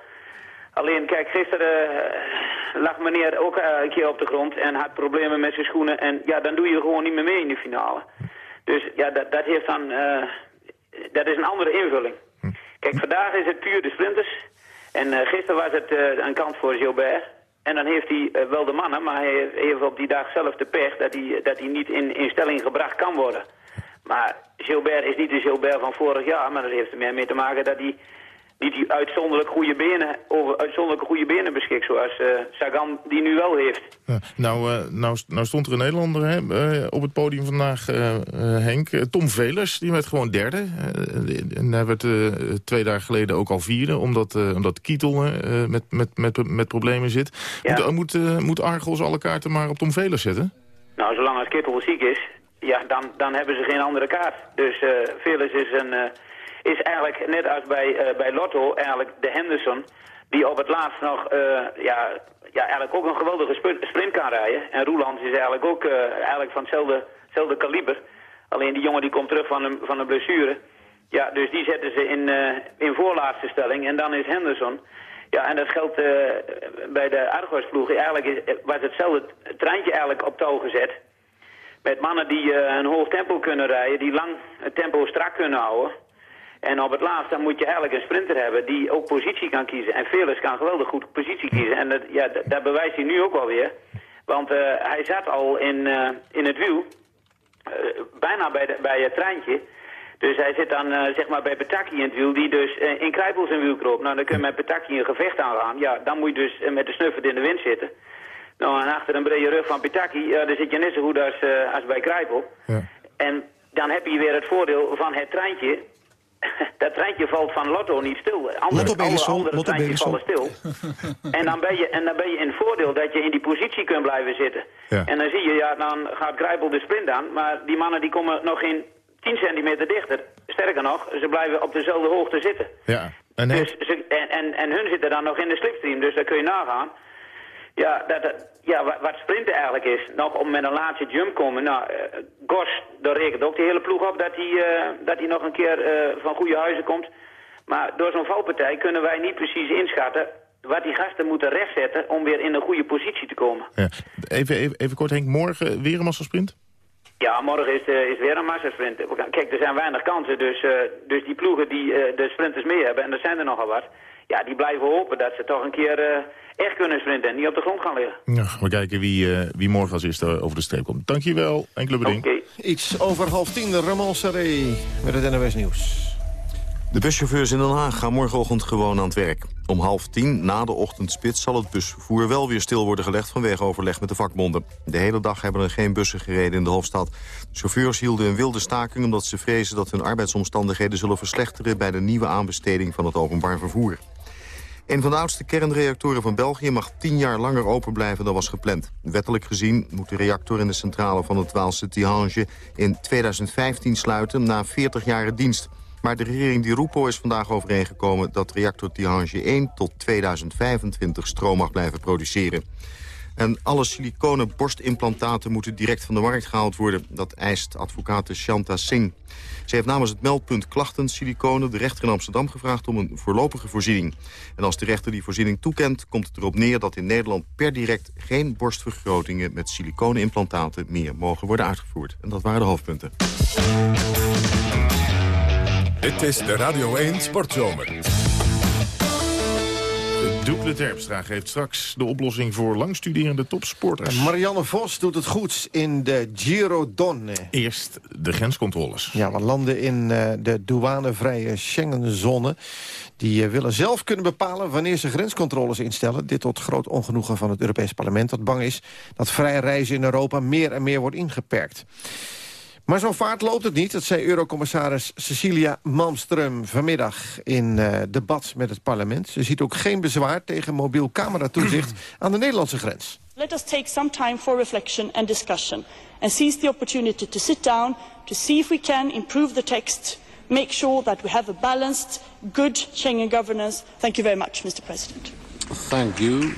Alleen, kijk, gisteren eh, lag meneer ook eh, een keer op de grond en had problemen met zijn schoenen. En ja, dan doe je gewoon niet meer mee in de finale. Dus ja, dat, dat heeft dan... eh, dat is een andere invulling. Kijk, vandaag is het puur de sprinters. En gisteren was het een kans voor Gilbert. En dan heeft hij wel de mannen, maar hij heeft op die dag zelf de pech dat hij, dat hij niet in, in stelling gebracht kan worden. Maar Gilbert is niet de Gilbert van vorig jaar, maar dat heeft er meer mee te maken dat hij niet die uitzonderlijk goede benen, over uitzonderlijke goede benen beschikt, zoals eh, Sagan die nu wel heeft. Ja, nou, eh, nou, nou stond er een Nederlander hè, eh, op het podium vandaag, Henk. Tom Velers, die werd gewoon derde. En hij werd twee dagen geleden ook al vierde, omdat, omdat Kietel met, met, met, met problemen zit. Moet, moet, eh, moet Argos alle kaarten maar op Tom Velers zetten? Nou, zolang als Kittel ziek is, ja, dan, dan hebben ze geen andere kaart. Dus Velers is, een, is eigenlijk net als bij, eh, bij Lotto eigenlijk de Henderson... die op het laatst nog eh, ja, ja, eigenlijk ook een geweldige sp- sprint kan rijden. En Roelands is eigenlijk ook eh, eigenlijk van hetzelfde, kaliber. Alleen die jongen die komt terug van een, van een blessure. Ja, dus die zetten ze in, in voorlaatste stelling. En dan is Henderson... Ja, en dat geldt bij de Argos-ploeg. Eigenlijk is, was hetzelfde treintje eigenlijk op touw gezet. Met mannen die een hoog tempo kunnen rijden, die lang het tempo strak kunnen houden. En op het laatst dan moet je eigenlijk een sprinter hebben die ook positie kan kiezen. En Velers kan geweldig goed positie kiezen. En dat, ja, dat, bewijst hij nu ook wel weer. Want eh, hij zat al in, eh, in het wiel, eh, bijna bij, de, bij het treintje. Dus hij zit dan zeg maar bij Petaki in het wiel, die dus in Kruipel zijn wiel kroop. Nou, dan kun je met Petaki een gevecht aangaan. Ja, dan moet je dus met de snuffert in de wind zitten. Nou, en achter een brede rug van Petaki, ja, daar zit je net zo goed als, als bij Kruipel. En dan heb je weer het voordeel van het treintje. dat treintje valt van Lotto niet stil. Andere, Lotto alle andere Lotto treintjes vallen stil. en, dan ben je, en dan ben je in het voordeel dat je in die positie kunt blijven zitten. Ja. En dan zie je, ja, dan gaat Kruipel de sprint aan. Maar die mannen die komen nog geen 10 centimeter dichter. Sterker nog, ze blijven op dezelfde hoogte zitten. Ja. En Dus ze, en, en, en hun zitten dan nog in de slipstream, dus daar kun je nagaan. Ja, dat, dat- ja wat, wat sprinten eigenlijk is, nog om met een laatste jump komen. Nou, eh, Gos, daar rekent ook de hele ploeg op dat hij, eh, dat hij nog een keer eh, van goede huizen komt. Maar door zo'n valpartij kunnen wij niet precies inschatten wat die gasten moeten rechtzetten om weer in een goede positie te komen. ja. even, even, even kort Henk, morgen weer een massasprint? Ja, morgen is, is weer een massasprint. Kijk, er zijn weinig kansen, dus, dus die ploegen die de sprinters mee hebben, en er zijn er nogal wat, ja, die blijven hopen dat ze toch een keer echt kunnen sprinten en niet op de grond gaan liggen. Ja, we kijken wie, eh, wie morgen als eerste over de streep komt. Dankjewel, enkele beding. Iets over half tien, de Ramon Serré met het NOS Nieuws. De buschauffeurs in Den Haag gaan morgenochtend gewoon aan het werk. Om half tien, na de ochtendspits, zal het busvervoer wel weer stil worden gelegd... vanwege overleg met de vakbonden. De hele dag hebben er geen bussen gereden in de hoofdstad. De chauffeurs hielden een wilde staking omdat ze vrezen... dat hun arbeidsomstandigheden zullen verslechteren... bij de nieuwe aanbesteding van het openbaar vervoer. Een van de oudste kernreactoren van België mag tien jaar langer open blijven dan was gepland. Wettelijk gezien moet de reactor in de centrale van het Waalse Tihange in 2015 sluiten na 40 jaren dienst. Maar de regering Di Rupo is vandaag overeengekomen dat reactor Tihange 1 tot 2025 stroom mag blijven produceren. En alle siliconen borstimplantaten moeten direct van de markt gehaald worden. Dat eist advocaat Shanta Singh. Ze heeft namens het meldpunt klachten siliconen de rechter in Amsterdam gevraagd om een voorlopige voorziening. En als de rechter die voorziening toekent, komt het erop neer dat in Nederland per direct geen borstvergrotingen met siliconenimplantaten meer mogen worden uitgevoerd. En dat waren de hoofdpunten. Dit is de Radio 1 Sportzomer. Doekle Terpstra geeft straks de oplossing voor langstuderende topsporters. Marianne Vos doet het goed in de Giro Donne. Eerst de grenscontroles. Ja, want landen in eh, de douanevrije Schengenzone... die eh, willen zelf kunnen bepalen wanneer ze grenscontroles instellen. Dit tot groot ongenoegen van het Europees Parlement... dat bang is dat vrij reizen in Europa meer en meer wordt ingeperkt. Maar zo vaart loopt het niet, dat zei Eurocommissaris Cecilia Malmström vanmiddag in uh, debat met het parlement. Ze ziet ook geen bezwaar tegen mobiel cameratoezicht aan de Nederlandse grens. Let us take some time for reflection and discussion and seize the opportunity to sit down to see if we can improve the text, make sure that we have a balanced, good Schengen governance. Thank you very much, Mr. President. Thank you.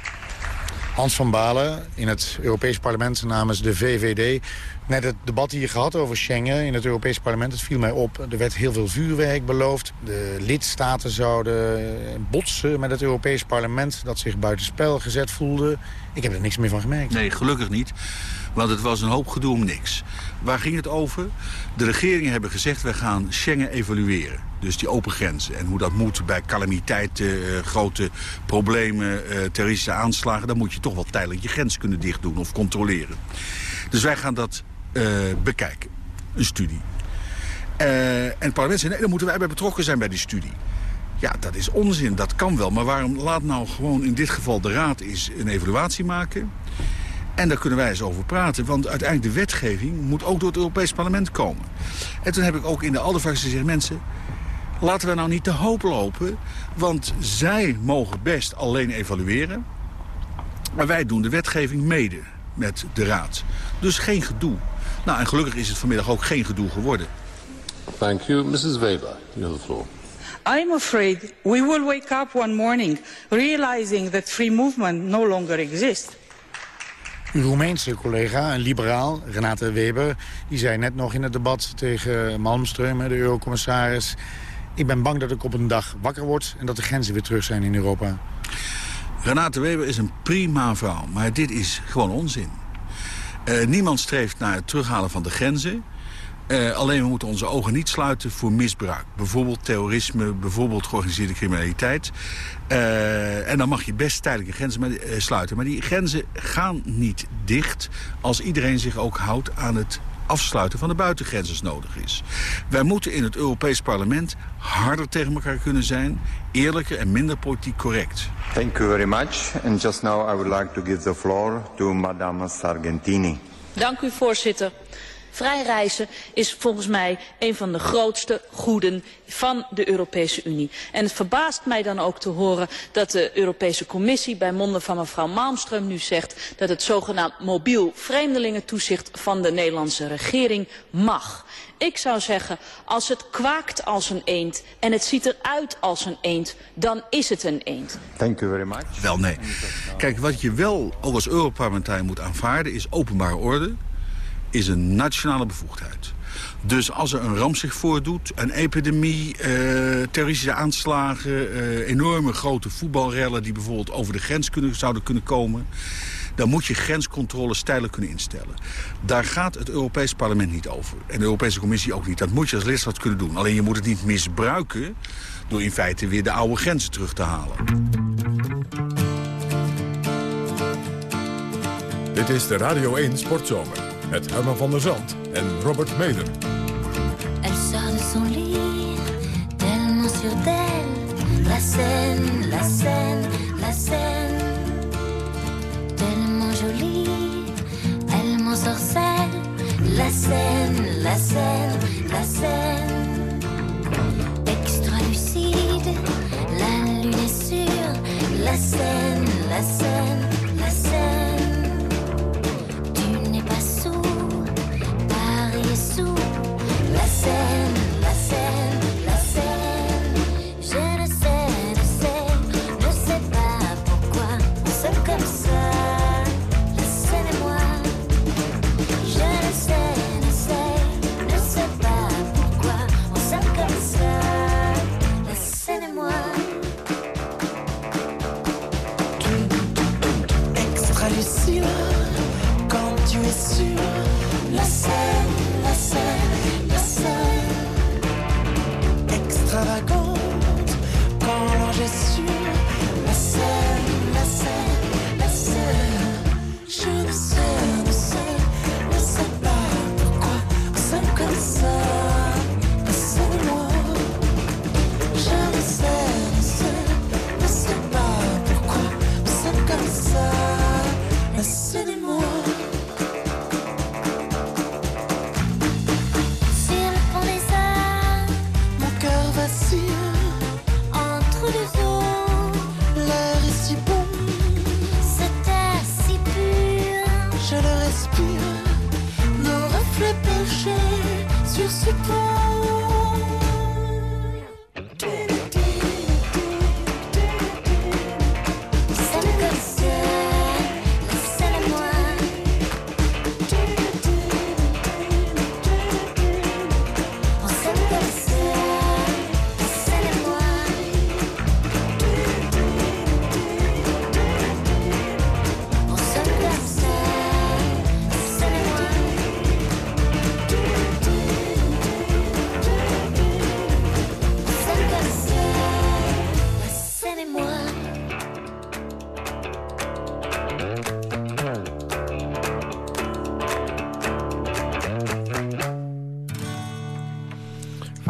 Hans van Balen in het Europees Parlement namens de VVD. Net het debat hier gehad over Schengen in het Europees Parlement. Het viel mij op. Er werd heel veel vuurwerk beloofd. De lidstaten zouden botsen met het Europees Parlement... dat zich buitenspel gezet voelde. Ik heb er niks meer van gemerkt. Nee, gelukkig niet. Want het was een hoop gedoe om niks. Waar ging het over? De regeringen hebben gezegd, wij gaan Schengen evalueren. Dus die open grenzen. En hoe dat moet bij calamiteiten, uh, grote problemen, uh, terroristische aanslagen... dan moet je toch wel tijdelijk je grens kunnen dichtdoen of controleren. Dus wij gaan dat uh, bekijken. Een studie. en het parlement zei, nee, dan moeten wij bij betrokken zijn bij die studie. Ja, dat is onzin, dat kan wel. Maar waarom laat nou gewoon in dit geval de Raad eens een evaluatie maken... En daar kunnen wij eens over praten. Want uiteindelijk de wetgeving moet ook door het Europees Parlement komen. En toen heb ik ook in de Alderfractie gezegd... mensen, laten we nou niet te hoop lopen. Want zij mogen best alleen evalueren. Maar wij doen de wetgeving mede met de Raad. Dus geen gedoe. Nou, en gelukkig is het vanmiddag ook geen gedoe geworden. Thank you. Mrs. Weber, you have the floor. I'm afraid we will wake up one morning realizing that free movement no longer exists. Uw Roemeense collega, een liberaal, Renate Weber... die zei net nog in het debat tegen Malmström, de eurocommissaris... ik ben bang dat ik op een dag wakker word... en dat de grenzen weer terug zijn in Europa. Renate Weber is een prima vrouw, maar dit is gewoon onzin. Uh, niemand streeft naar het terughalen van de grenzen... Uh, alleen we moeten onze ogen niet sluiten voor misbruik. Bijvoorbeeld terrorisme, bijvoorbeeld georganiseerde criminaliteit. Uh, en dan mag je best tijdelijke grenzen met, uh, sluiten. Maar die grenzen gaan niet dicht als iedereen zich ook houdt aan het afsluiten van de buitengrenzen nodig is. Wij moeten in het Europees Parlement harder tegen elkaar kunnen zijn, eerlijker en minder politiek correct. Thank you very much. And just now I would like to give the floor to Madame Sargentini. Dank u, voorzitter. Vrij reizen is volgens mij een van de grootste goeden van de Europese Unie. En het verbaast mij dan ook te horen dat de Europese Commissie bij monden van mevrouw Malmström nu zegt dat het zogenaamd mobiel vreemdelingentoezicht van de Nederlandse regering mag. Ik zou zeggen, als het kwaakt als een eend en het ziet eruit als een eend, dan is het een eend. Thank you very much. Wel, nee. Kijk, wat je wel ook als Europarlementariër moet aanvaarden is openbare orde is een nationale bevoegdheid. Dus als er een ramp zich voordoet, een epidemie, eh, terroristische aanslagen... Eh, enorme grote voetbalrellen die bijvoorbeeld over de grens kunnen, zouden kunnen komen... dan moet je grenscontroles tijdelijk kunnen instellen. Daar gaat het Europees Parlement niet over. En de Europese Commissie ook niet. Dat moet je als lidstaat kunnen doen. Alleen je moet het niet misbruiken door in feite weer de oude grenzen terug te halen. Dit is de Radio 1 Sportzomer met Herman van der Zand en Robert Meder. Elle sort de son lit, tellement d'elle. La scène, la scène, la scène. Tellement jolie, elle m'ensorcelle. La scène, la scène, la scène. Extra lucide, la lune est sûre. La scène, la scène, la scène.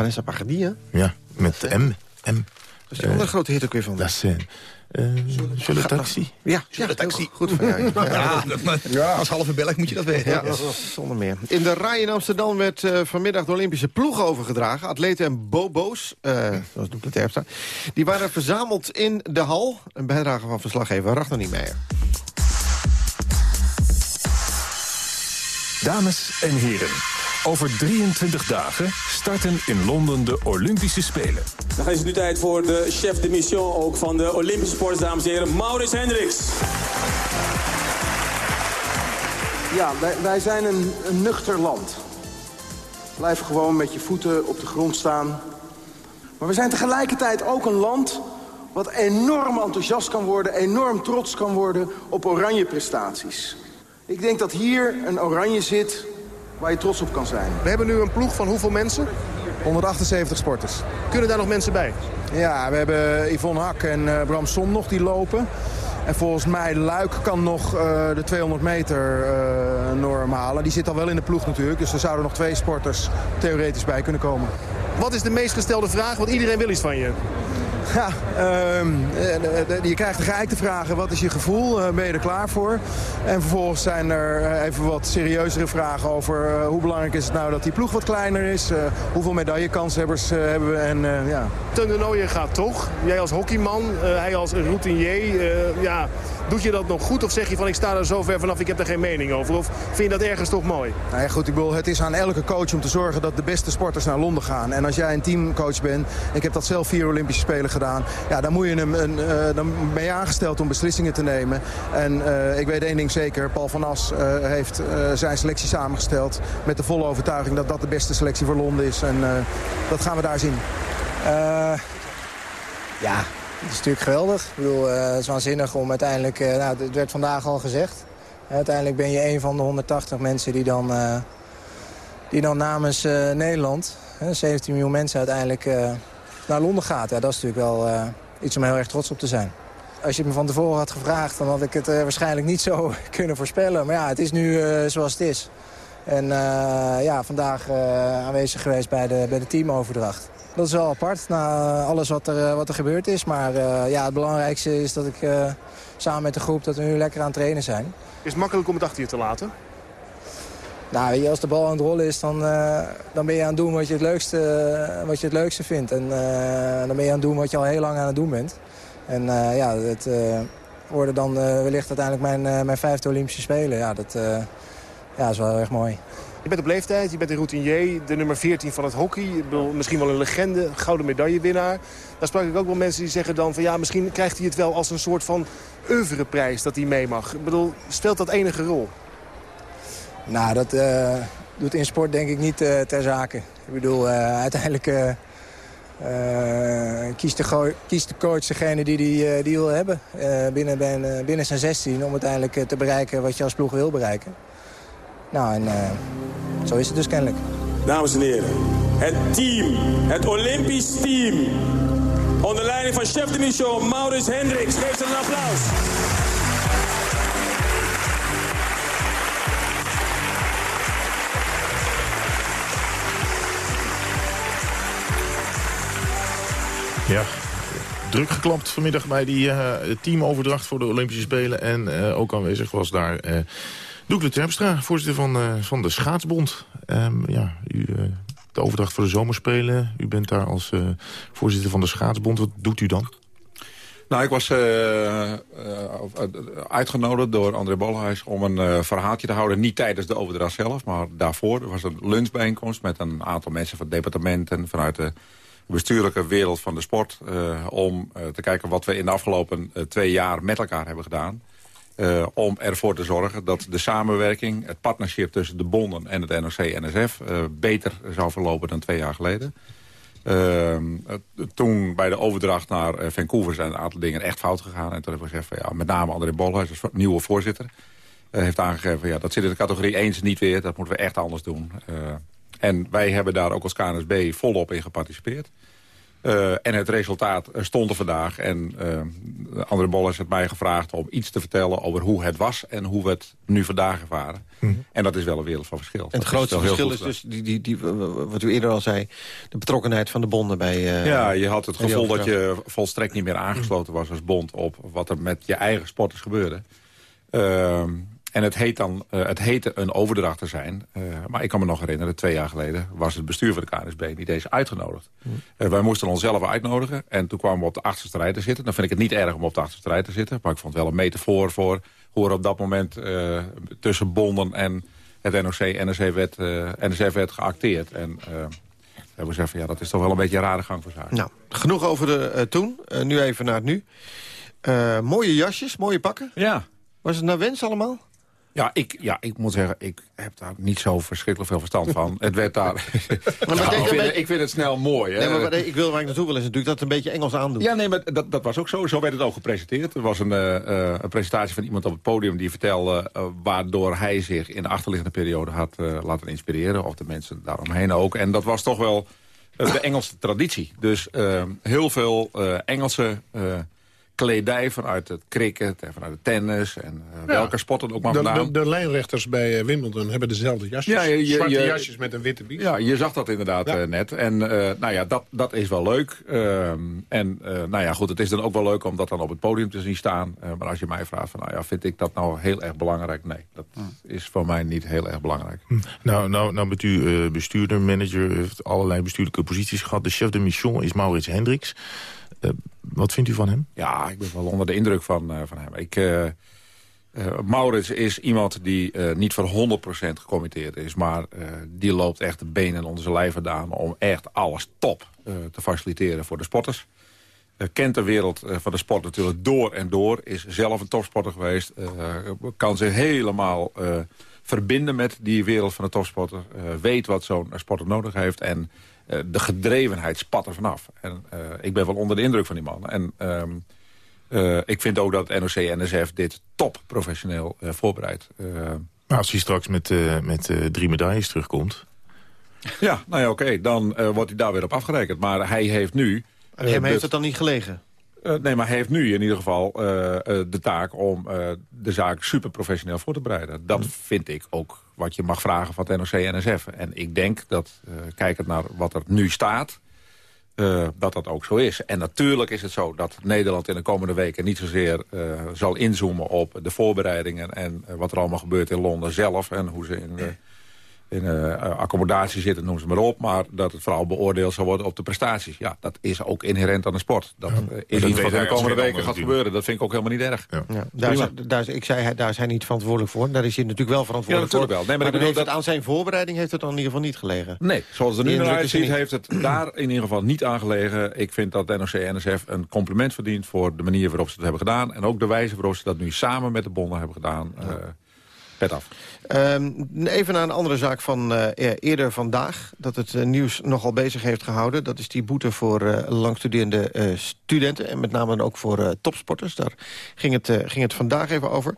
Vanessa Paradis, hè? Ja, met de M. M. Dat is die andere grote hit ook weer van. Dat is... eh Zullen taxi? Ja, ja taxi. Goed van jou. Ja, ja, als halve Belg moet je dat weten. Ja, zonder meer. In de rij in Amsterdam werd eh, vanmiddag de Olympische ploeg overgedragen. Atleten en bobo's, eh dat is de Terpstra, die waren verzameld in de hal. Een bijdrage van verslaggever Ragnar Niemeyer. Dames en heren, over 23 dagen starten in Londen de Olympische Spelen. Dan is het nu tijd voor de chef de mission ook van de Olympische sports, dames en heren, Maurits Hendricks. Ja, wij, wij zijn een, een nuchter land. Blijf gewoon met je voeten op de grond staan. Maar we zijn tegelijkertijd ook een land wat enorm enthousiast kan worden... enorm trots kan worden op oranje prestaties. Ik denk dat hier een oranje zit waar je trots op kan zijn. We hebben nu een ploeg van hoeveel mensen? 178 sporters. Kunnen daar nog mensen bij? Ja, we hebben Yvonne Hak en eh, Bram Som nog die lopen. En volgens mij Luik kan nog eh, de 200 meter eh, norm halen. Die zit al wel in de ploeg natuurlijk. Dus er zouden nog twee sporters theoretisch bij kunnen komen. Wat is de meest gestelde vraag? Want iedereen wil iets van je. Ja, de- je krijgt de geëikte vragen. Wat is je gevoel? Eh, ben je er klaar voor? En vervolgens zijn er eh, even wat serieuzere vragen over... hoe belangrijk is het nou dat die ploeg wat kleiner is? Hoeveel medaillekanshebbers hebben we? En ja, Teun de Nooijen gaat toch. Jij als hockeyman, hij als routinier. ja, doet je dat nog goed? Of zeg je van ik sta er zo ver vanaf, ik heb er geen mening over? Of vind je dat ergens toch mooi? Nou ja, goed, ik bedoel, het is aan elke coach om te zorgen dat de beste sporters naar Londen gaan. En als jij een teamcoach bent, ik heb dat zelf vier Olympische Spelen gedaan... Ja, dan, moet je hem, een, eh, dan ben je aangesteld om beslissingen te nemen. En eh, ik weet één ding zeker, Paul van As eh, heeft zijn selectie samengesteld... met de volle overtuiging dat dat de beste selectie voor Londen is. En dat gaan we daar zien. Ja, het is natuurlijk geweldig. Ik bedoel, het is waanzinnig om uiteindelijk... nou, het werd vandaag al gezegd. Uiteindelijk ben je een van de 180 mensen die dan, die dan namens Nederland... eh, 17 miljoen mensen uiteindelijk naar Londen gaat. Ja, dat is natuurlijk wel eh, iets om heel erg trots op te zijn. Als je het me van tevoren had gevraagd, dan had ik het eh, waarschijnlijk niet zo kunnen voorspellen. Maar ja, het is nu eh, zoals het is. En ja, vandaag aanwezig geweest bij de, bij de teamoverdracht. Dat is wel apart, na alles wat er, wat er gebeurd is. Maar ja, het belangrijkste is dat ik samen met de groep dat we nu lekker aan het trainen zijn. Is het makkelijk om het achter je te laten? Nou, als de bal aan het rollen is, dan, eh, dan ben je aan het doen wat je het leukste, wat je het leukste vindt. En eh, dan ben je aan het doen wat je al heel lang aan het doen bent. En eh, ja, het eh, worden dan eh, wellicht uiteindelijk mijn, eh, mijn vijfde Olympische Spelen. Ja, dat eh, ja, is wel heel erg mooi. Je bent op leeftijd, je bent een routinier, de nummer 14 van het hockey. Misschien wel een legende, gouden medaillewinnaar. Daar sprak ik ook wel mensen die zeggen dan van ja, misschien krijgt hij het wel als een soort van oeuvreprijs dat hij mee mag. Ik bedoel, speelt dat enige rol? Nou, dat eh, doet in sport denk ik niet eh, ter zake. Ik bedoel, eh, uiteindelijk kiest, de kiest de coach degene die die, die wil hebben. binnen, binnen, zijn 16 om uiteindelijk te bereiken wat je als ploeg wil bereiken. Nou, en zo is het dus kennelijk. Dames en heren, het team, het Olympisch team. Onder leiding van chef de mission Maurits Hendricks. Ze een applaus. Ja, druk geklampt vanmiddag bij die eh, teamoverdracht voor de Olympische Spelen. En eh, ook aanwezig was daar eh Doekle Terpstra, voorzitter van, van de Schaatsbond. Ehm, ja, u, de overdracht voor de zomerspelen. U bent daar als voorzitter van de Schaatsbond. Wat doet u dan? Nou, ik was uh, uh, uitgenodigd door André Bolhuis om een uh, verhaaltje te houden. Niet tijdens de overdracht zelf, maar daarvoor. Er was een lunchbijeenkomst met een aantal mensen van departementen... vanuit de bestuurlijke wereld van de sport... om te kijken wat we in de afgelopen twee jaar met elkaar hebben gedaan. om ervoor te zorgen dat de samenwerking, het partnership tussen de bonden en het NOC-NSF... beter zou verlopen dan twee jaar geleden. Toen bij de overdracht naar Vancouver zijn een aantal dingen echt fout gegaan. En toen heb ik gezegd, van, ja, met name André Bolhuis, als nieuwe voorzitter... Heeft aangegeven, ja, dat zit in de categorie eens niet weer. Dat moeten we echt anders doen. En wij hebben daar ook als KNSB volop in geparticipeerd. Uh, en het resultaat stond er vandaag. En uh, André Bolles heeft mij gevraagd om iets te vertellen over hoe het was... en hoe we het nu vandaag ervaren. Mm -hmm. En dat is wel een wereld van verschil. En het grootste verschil is dus, die, die, die, wat u eerder al zei... de betrokkenheid van de bonden bij... Uh, ja, je had het gevoel dat je volstrekt niet meer aangesloten was als bond... op wat er met je eigen sporters gebeurde. En het, heet dan, uh, het heette een overdracht te zijn. Uh, maar ik kan me nog herinneren, twee jaar geleden... was het bestuur van de KNSB niet eens uitgenodigd. Uh, wij moesten onszelf uitnodigen. En toen kwamen we op de achterste rij te zitten. Dan vind ik het niet erg om op de achterste rij te zitten. Maar ik vond het wel een metafoor voor hoe er op dat moment... tussen bonden en het NOC-NSF werd, NSF werd geacteerd. En hebben we gezegd van ja, dat is toch wel een beetje een rare gang voor zaken. Nou, genoeg over de toen. nu even naar het nu. mooie jasjes, mooie pakken. Ja. Was het naar wens allemaal? Ja ik, ja, ik moet zeggen, ik heb daar niet zo verschrikkelijk veel verstand van. het werd daar... maar nou, ik, vind, ik, vind, het snel mooi. Hè? Nee, maar ik wil waar ik naartoe wil is natuurlijk dat het een beetje Engels aandoet. Ja, nee, maar dat, dat was ook zo. Zo werd het ook gepresenteerd. Er was een, uh, een presentatie van iemand op het podium die vertelde... Uh, waardoor hij zich in de achterliggende periode had uh, laten inspireren. Of de mensen daaromheen ook. En dat was toch wel de Engelse traditie. Dus heel veel Engelse kledij vanuit het cricket en vanuit het tennis. En uh, ja. welke sporten ook maar de, vandaan. De, de, lijnrechters bij uh, Wimbledon hebben dezelfde jasjes. Ja, je, je, Zwarte je, jasjes met een witte bies. Ja, je zag dat inderdaad ja. uh, net. En nou ja, dat, dat is wel leuk. Ehm, en nou ja, goed, het is dan ook wel leuk om dat dan op het podium te zien staan. maar als je mij vraagt van, nou ja, vind ik dat nou heel erg belangrijk? Nee, dat hm. is voor mij niet heel erg belangrijk. Hm. Nou, nou, nou bent u bestuurder, manager, heeft allerlei bestuurlijke posities gehad. De chef de mission is Maurits Hendricks. Uh, wat vindt u van hem? Ja, ik ben wel onder de indruk van, uh, van hem. Ik, uh, Maurits is iemand die niet voor 100% gecommitteerd is... maar die loopt echt de benen onder zijn lijf vandaan... om echt alles top te faciliteren voor de sporters. kent de wereld van de sport natuurlijk door en door. Is zelf een topsporter geweest. kan zich helemaal verbinden met die wereld van de topsporter. weet wat zo'n sporter nodig heeft... en uh, de gedrevenheid spat er vanaf. En uh, ik ben wel onder de indruk van die man. En um, uh, ik vind ook dat NOC en NSF dit top professioneel voorbereidt. maar als hij straks met, met drie medailles terugkomt... Ja, nou ja, oké, okay, dan wordt hij daar weer op afgerekend. Maar hij heeft nu... En hem heeft het dan niet gelegen? Uh, nee, maar hij heeft nu in ieder geval uh, uh, de taak om de zaak super professioneel voor te bereiden. Dat vind ik ook wat je mag vragen van het NOC-NSF. En ik denk dat, kijkend naar wat er nu staat, dat dat ook zo is. En natuurlijk is het zo dat Nederland in de komende weken niet zozeer zal inzoomen op de voorbereidingen en wat er allemaal gebeurt in Londen zelf en hoe ze in in uh, accommodatie zitten, noem ze maar op. Maar dat het vooral beoordeeld zal worden op de prestaties. Ja, dat is ook inherent aan de sport. Dat ja. is iets wat in de komende weken gaat gebeuren. Dat vind ik ook helemaal niet erg. Ja. Ja, daar is, daar ik zei, daar is hij niet verantwoordelijk voor. Daar is hij natuurlijk wel verantwoordelijk ja, natuurlijk voor. Wel. Nee, maar, maar heeft dat... het aan zijn voorbereiding heeft het dan in ieder geval niet gelegen. Nee, zoals het er nu naar uitziet heeft het daar in ieder geval niet aan gelegen. Ik vind dat NOC-NSF een compliment verdient voor de manier waarop ze het hebben gedaan. En ook de wijze waarop ze dat nu samen met de bonden hebben gedaan. Uh, af. Um, even naar een andere zaak van uh, eerder vandaag... dat het uh, nieuws nogal bezig heeft gehouden. Dat is die boete voor uh, langstuderende studenten... en met name ook voor topsporters. Daar ging het, ging het vandaag even over.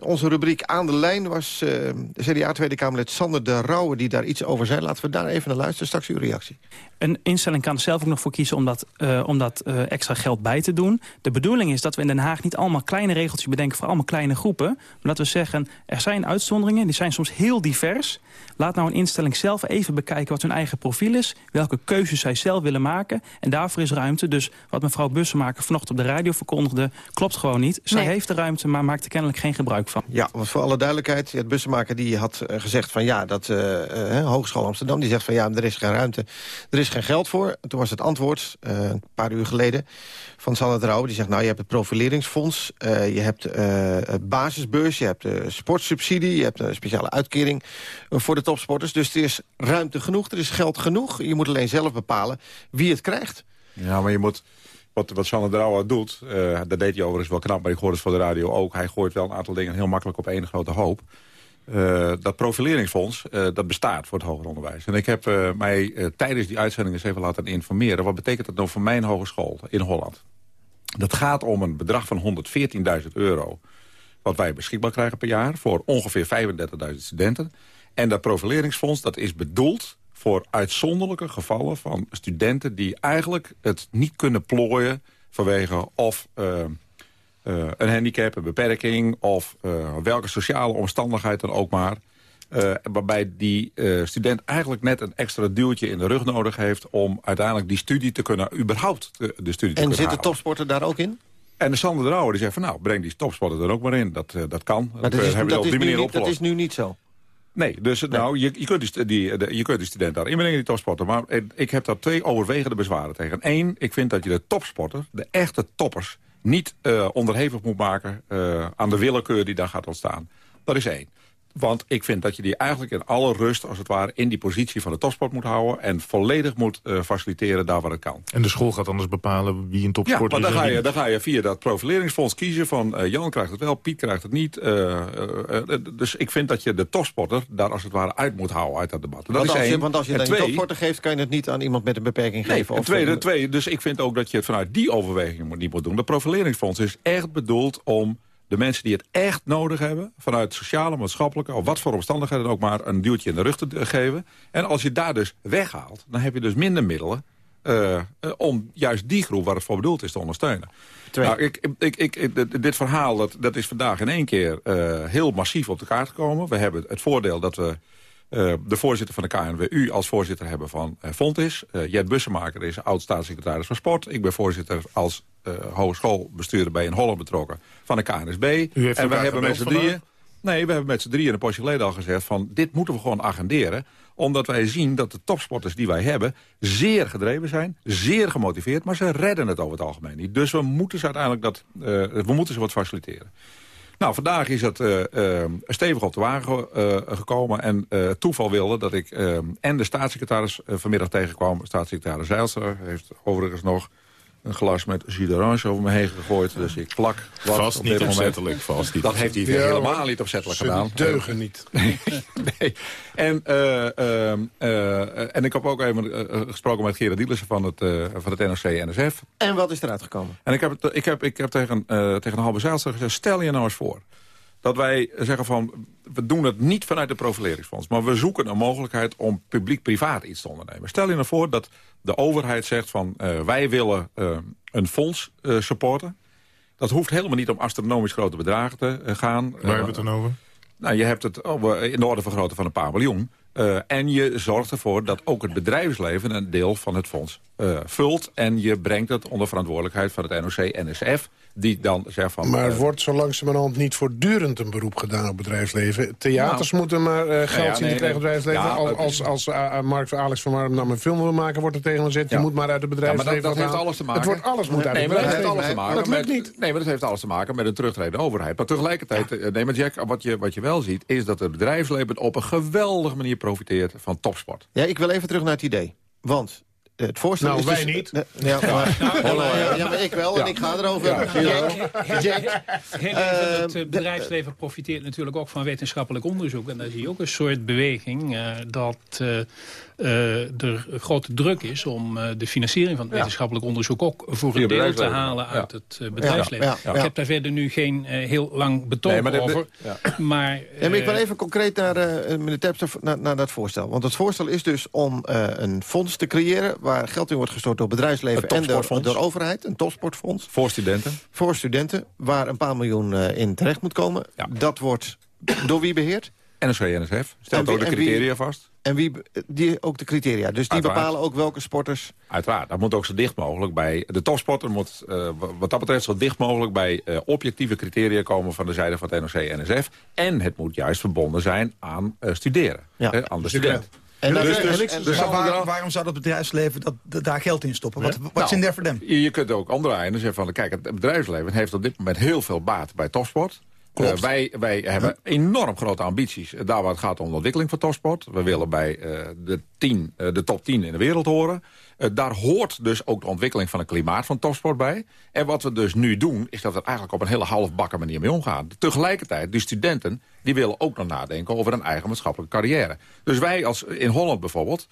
onze rubriek Aan de Lijn was CDA Tweede Kamerlid Sander de Rauwe... die daar iets over zei. Laten we daar even naar luisteren. Straks uw reactie. Een instelling kan er zelf ook nog voor kiezen om dat, om dat extra geld bij te doen. De bedoeling is dat we in Den Haag niet allemaal kleine regeltjes bedenken... voor allemaal kleine groepen. Maar dat we zeggen, er zijn uitzonderingen, die zijn soms heel divers. Laat nou een instelling zelf even bekijken wat hun eigen profiel is. Welke keuzes zij zelf willen maken. En daarvoor is ruimte. Dus wat mevrouw Bussemaker vanochtend op de radio verkondigde... klopt gewoon niet. Zij heeft de ruimte, maar maakt er kennelijk geen gebruik van. Ja, want voor alle duidelijkheid, het Bussemaker die had uh, gezegd van ja, dat uh, uh, Hogeschool Amsterdam, die zegt van ja, er is geen ruimte, er is geen geld voor. Toen was het antwoord, een paar uur geleden, van Sanne Drouwen. Die zegt nou, je hebt het profileringsfonds, je hebt het basisbeurs, je hebt de sportsubsidie, je hebt een speciale uitkering voor de topsporters. Dus er is ruimte genoeg, er is geld genoeg. Je moet alleen zelf bepalen wie het krijgt. Ja, maar je moet wat, wat Sanne Drouwer doet, dat deed hij overigens wel knap... maar ik hoorde het voor de radio ook. Hij gooit wel een aantal dingen heel makkelijk op één grote hoop. Uh, dat profileringsfonds, uh, dat bestaat voor het hoger onderwijs. En ik heb mij tijdens die uitzending eens even laten informeren... wat betekent dat nou voor mijn hogeschool in Holland? Dat gaat om een bedrag van 114.000 euro... wat wij beschikbaar krijgen per jaar voor ongeveer 35.000 studenten. En dat profileringsfonds dat is bedoeld voor uitzonderlijke gevallen van studenten... die eigenlijk het niet kunnen plooien vanwege of uh, uh, een handicap, een beperking... of uh, welke sociale omstandigheid dan ook maar... waarbij die student eigenlijk net een extra duwtje in de rug nodig heeft... om uiteindelijk die studie te kunnen, überhaupt de, de studie te en kunnen zit de topsporter daar ook in? En de Sander Drouwer die zegt van nou, breng die topsporter er ook maar in. Dat, dat kan. Maar dat, is, hebben dat, is, nu niet, dat is nu niet zo. Nee, dus nou, je, je, kunt die, die, je kunt die student daar inbrengen, die topsporter. Maar ik heb daar twee overwegende bezwaren tegen. Eén, ik vind dat je de topsporter, de echte toppers... niet uh, onderhevig moet maken uh, aan de willekeur die daar gaat ontstaan. Dat is één. Want ik vind dat je die eigenlijk in alle rust, als het ware... in die positie van de topsport moet houden... en volledig moet uh, faciliteren daar waar het kan. En de school gaat anders bepalen wie een topsporter is? Ja, maar dan, ga je, dan ga je via dat profileringsfonds kiezen van... Uh, Jan krijgt het wel, Piet krijgt het niet. Uh, dus ik vind dat je de topsporter daar als het ware uit moet houden uit dat debat. Dat want, is als je, één. want als je dan twee, topsporter geeft... kan je het niet aan iemand met een beperking nee, geven? Of tweede, twee, dus ik vind ook dat je het vanuit die overweging niet moet doen. Dat profileringsfonds is echt bedoeld om de mensen die het echt nodig hebben... vanuit sociale, maatschappelijke of wat voor omstandigheden ook maar... een duwtje in de rug te geven. En als je daar dus weghaalt, dan heb je dus minder middelen... Uh, uh, om juist die groep waar het voor bedoeld is te ondersteunen. Nou, ik, ik, ik, dit verhaal dat, dat is vandaag in één keer uh, heel massief op de kaart gekomen. We hebben het voordeel dat we de voorzitter van de KNWU als voorzitter hebben van uh, Fontis. Uh, Jet Bussemaker is oud-staatssecretaris van Sport. Ik ben voorzitter als hogeschoolbestuurder bij in Holland betrokken van de KNSB. en we hebben met z'n drieën... Nee, we hebben met z'n drieën een poosje geleden al gezegd van dit moeten we gewoon agenderen. Omdat wij zien dat de topsporters die wij hebben zeer gedreven zijn, zeer gemotiveerd, maar ze redden het over het algemeen niet. Dus we moeten ze uiteindelijk dat, we moeten ze wat faciliteren. Nou, vandaag is het uh, uh, stevig op de wagen uh, gekomen. En toeval wilde dat ik en de staatssecretaris vanmiddag tegenkwam. Staatssecretaris Zijlster heeft overigens nog een glas met jus d'orange over me heen gegooid. Dus ik plak wat vast op niet dit opzettelijk. Vast dat heeft hij ja, helemaal niet opzettelijk gedaan. deugen niet. nee. En, uh, uh, uh, en ik heb ook even gesproken met Gerard Dielissen van het, van het NRC-NSF. En wat is eruit gekomen? En ik heb, ik heb, ik heb tegen, tegen de halve gezegd... stel je nou eens voor dat wij zeggen van... we doen het niet vanuit de profileringsfonds... maar we zoeken een mogelijkheid om publiek-privaat iets te ondernemen. Stel je nou voor dat de overheid zegt van... Uh, wij willen uh, een fonds uh, supporten. Dat hoeft helemaal niet om astronomisch grote bedragen te gaan. Waar hebben we het dan over? Nou, je hebt het over in de orde van grootte van een paar miljoen. En je zorgt ervoor dat ook het bedrijfsleven een deel van het fonds vult. En je brengt het onder verantwoordelijkheid van het NOC-NSF. Die dan van... Maar uh, wordt zo langzamerhand niet voortdurend een beroep gedaan op bedrijfsleven? Theaters nou, moeten maar geld ja, zien nee, te krijgen nee, bedrijfsleven. Ja, als als, als Mark Alex van Warm dan een film wil maken, wordt er tegen gezet... je moet maar uit het bedrijfsleven ja, maar dat, dat heeft alles te maken. Het wordt alles moet uit nee, het maar dat heeft alles te maken dat met, niet. Nee, maar dat heeft alles te maken met een terugtredende overheid. Maar tegelijkertijd, nee, maar Jack, wat je, wat je wel ziet... is dat het bedrijfsleven op een geweldige manier profiteert van topsport. Ja, ik wil even terug naar het idee. Want het voorstel nou, is wij dus, niet. Ja, maar, ja, ja, maar ik wel en ik ga erover. Ja. Jack, Jack. Heel even, het bedrijfsleven profiteert natuurlijk ook van wetenschappelijk onderzoek. En daar zie je ook een soort beweging uh, dat... Uh, uh, er grote druk is om uh, de financiering van het wetenschappelijk onderzoek ook voor een deel te halen uit ja. het uh, bedrijfsleven. Ja, ja, Ik heb daar verder nu geen heel lang betoog nee, maar over. Maar, maar ik wil even concreet naar, meneer Terpstra, naar, naar, dat voorstel. Want het voorstel is dus om een fonds te creëren waar geld in wordt gestort door bedrijfsleven en door, door overheid. Een topsportfonds. Voor studenten. Voor studenten, waar een paar miljoen in terecht moet komen. Dat wordt door wie beheerd? NOC NSF stelt ook de criteria vast. En wie, die, ook de criteria. Dus die bepalen ook welke sporters... Uiteraard. Dat moet ook zo dicht mogelijk bij... De topsporter moet uh, wat dat betreft zo dicht mogelijk... bij uh, objectieve criteria komen van de zijde van het NOC-NSF. En het moet juist verbonden zijn aan uh, studeren. Ja. aan de dus student. En dus, dus, dus, dus waar, waarom zou het bedrijfsleven dat, daar geld in stoppen? Wat, wat is in daar voor them? Je, je kunt ook andere einden zeggen van... Kijk, het bedrijfsleven heeft op dit moment heel veel baat bij topsport. Uh, wij, wij hebben enorm grote ambities. Daar waar het gaat om de ontwikkeling van topsport. We willen bij uh, de, tien, uh, de top 10 in de wereld horen. daar hoort dus ook de ontwikkeling van een klimaat van topsport bij. En wat we dus nu doen, is dat we er eigenlijk op een hele halfbakken manier mee omgaan. Tegelijkertijd, die studenten, die willen ook nog nadenken over een eigen maatschappelijke carrière. Dus wij als in Holland bijvoorbeeld...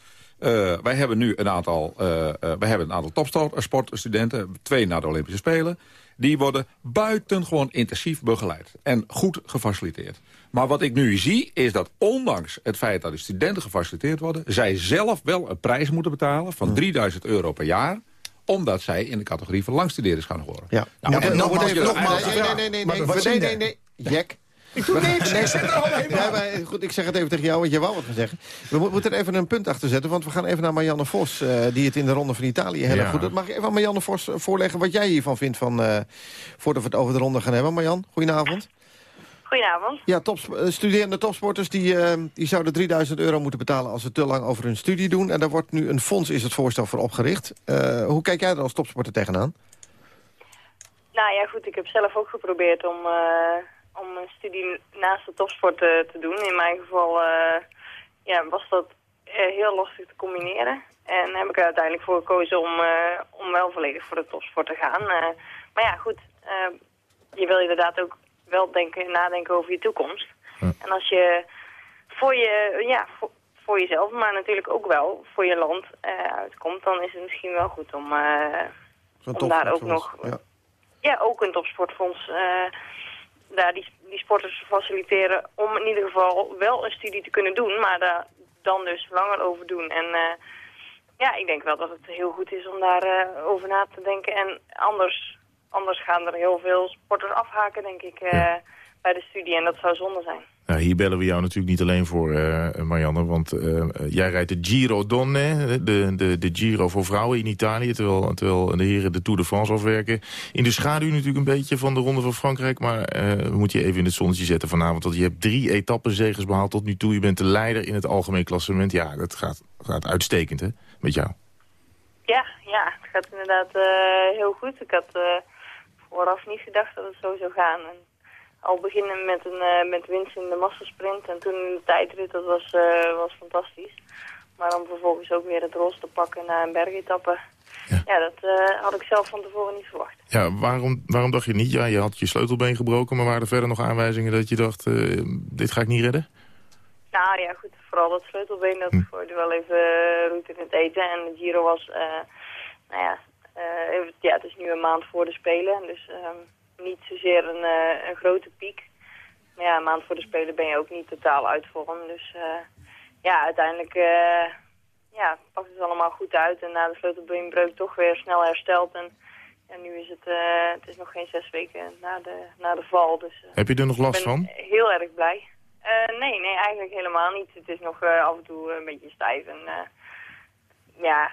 wij hebben nu een aantal, wij hebben een aantal topsportstudenten, twee naar de Olympische Spelen die worden buitengewoon intensief begeleid. En goed gefaciliteerd. Maar wat ik nu zie, is dat ondanks het feit dat de studenten gefaciliteerd worden... zij zelf wel een prijs moeten betalen van 3000 euro per jaar omdat zij in de categorie van langstudeerders gaan horen. Ja. Nou, ja, en nogmaals, nogmaals, nee, nee, nee, nee, nee, nee, nee, nee, Jack, ik doe niks, ik zit er ja, maar, goed, ik zeg het even tegen jou, want je wou wat gaan zeggen. We moeten er even een punt achter zetten, want we gaan even naar Marianne Vos... Uh, die het in de Ronde van Italië heel goed doet. Mag je even aan Marianne Vos voorleggen wat jij hiervan vindt... Van, uh, voordat we het over de ronde gaan hebben. Marjan, goedenavond. Goedenavond. Ja, top, eh, studerende topsporters die, uh, die zouden 3000 euro moeten betalen... als ze te lang over hun studie doen. En daar wordt nu een fonds, is het voorstel, voor opgericht. Uh, hoe kijk jij er als topsporter tegenaan? Nou ja, goed, ik heb zelf ook geprobeerd om om een studie naast de topsport te, te doen. In mijn geval uh, ja, was dat uh, heel lastig te combineren. En heb ik er uiteindelijk voor gekozen om, uh, om wel volledig voor de topsport te gaan. maar ja, goed, je wil inderdaad ook wel denken, nadenken over je toekomst. En als je voor, je, ja, voor, voor, jezelf, maar natuurlijk ook wel voor je land uitkomt... dan is het misschien wel goed om, om daar ook nog... Ja. ja. ook een topsportfonds daar die, die sporters faciliteren om in ieder geval wel een studie te kunnen doen, maar daar dan dus langer over doen. En uh, ja, ik denk wel dat het heel goed is om daarover uh, over na te denken. En anders, anders gaan er heel veel sporters afhaken, denk ik, uh, ja. bij de studie. En dat zou zonde zijn. Nou, hier bellen we jou natuurlijk niet alleen voor, uh, Marianne. Want uh, jij rijdt de Giro Donne, de, de, de Giro voor vrouwen in Italië. Terwijl, terwijl de heren de Tour de France afwerken. In de schaduw natuurlijk een beetje van de Ronde van Frankrijk. Maar we moeten je even in het zonnetje zetten vanavond. Want je hebt drie etappenzegers behaald tot nu toe. Je bent de leider in het algemeen klassement. Ja, dat gaat, gaat uitstekend hè, met jou. Ja, ja, het gaat inderdaad heel goed. Ik had vooraf niet gedacht dat het zo zou gaan. Al beginnen met een uh, met winst in de massasprint en toen in de tijdrit, dat was, uh, was fantastisch. Maar om vervolgens ook weer het roze te pakken naar een bergetappe. Ja, ja dat uh, had ik zelf van tevoren niet verwacht. Ja, waarom, waarom dacht je niet? Ja, je had je sleutelbeen gebroken, maar waren er verder nog aanwijzingen dat je dacht, dit ga ik niet redden? Nou ja, goed, vooral dat sleutelbeen, dat hm. gooide wel even route in het eten. En de Giro was, nou ja, ja, het is nu een maand voor de Spelen, dus... Ehm, niet zozeer een, uh, een grote piek. Maar ja, een maand voor de Spelen ben je ook niet totaal uit vorm. Dus uh, ja, uiteindelijk uh, ja, pakt het allemaal goed uit. En na de sleutelbeenbreuk toch weer snel hersteld. En ja, nu is het, het is nog geen zes weken na de, na de val. Dus, Heb je er nog last van? heel erg blij. nee, nee, eigenlijk helemaal niet. Het is nog af en toe een beetje stijf. En ja,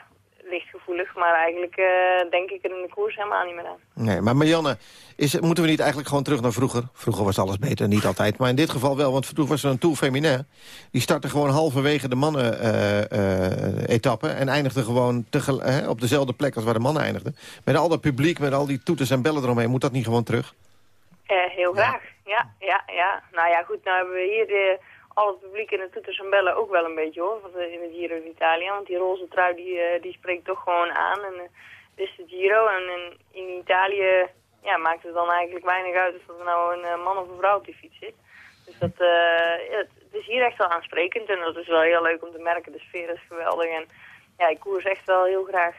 lichtgevoelig, maar eigenlijk uh, denk ik er in de koers helemaal niet meer aan. Nee, maar Marianne, is, moeten we niet eigenlijk gewoon terug naar vroeger? Vroeger was alles beter, niet altijd, maar in dit geval wel, want toen was er een Tour Féminin. Die startte gewoon halverwege de mannen-etappe uh, uh, en eindigde gewoon op dezelfde plek als waar de mannen eindigden. Met al dat publiek, met al die toeters en bellen eromheen, moet dat niet gewoon terug? Eh, heel graag, ja. ja, ja, Nou ja, goed, nou hebben we hier... De, al het publiek in de toeters en bellen ook wel een beetje hoor, in het Giro Italië. Want die roze trui die, uh, die spreekt toch gewoon aan. En uh, dit is de Giro en in, in, Italië ja, maakt het dan eigenlijk weinig uit of er nou een uh, man of een vrouw op die fiets zit. Dus dat, ja, het, is hier echt wel aansprekend en dat is wel heel leuk om te merken. De sfeer is geweldig en ja, ik koers echt wel heel graag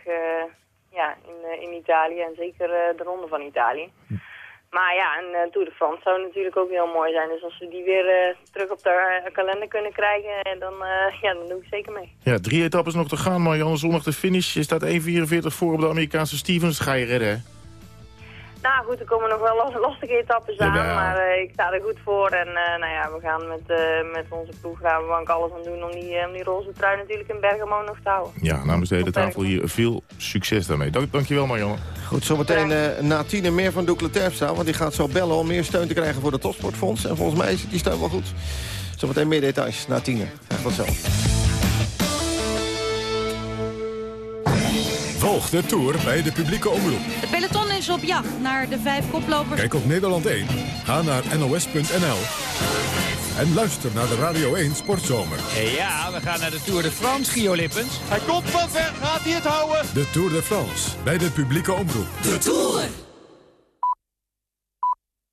ja, in, in Italië en zeker de ronde van Italië. Maar ja, een uh, Tour de France zou natuurlijk ook heel mooi zijn. Dus als we die weer uh, terug op de uh, kalender kunnen krijgen, dan, ja, dan doe ik zeker mee. Ja, drie etappes nog te gaan, Marianne. Zondag de finish. Je staat 1.44 voor op de Amerikaanse Stevens. Ga je redden, hè? Nou goed, er komen nog wel lastige etappes aan, maar uh, ik sta er goed voor. En uh, nou ja, we gaan met, uh, met onze ploeg Rabobank alles aan doen om die, om die roze trui natuurlijk in Bergamo nog te houden. Ja, namens de hele tafel hier veel succes daarmee. Dank, dankjewel Marianne. Goed, zometeen na tien meer van Doekle Terpstra, want die gaat zo bellen om meer steun te krijgen voor de Topsportfonds. En volgens mij is die steun wel goed. Zometeen meer details na tienen. Graag tot zo. Volg de Tour bij de publieke omroep. De peloton is op jacht naar de vijf koplopers. Kijk op Nederland 1. Ga naar nos.nl. En luister naar de Radio 1 Sportzomer. Ja, we gaan naar de Tour de France, Gio Lippens. Hij komt van ver, gaat hij het houden? De Tour de France, bij de publieke omroep. De Tour!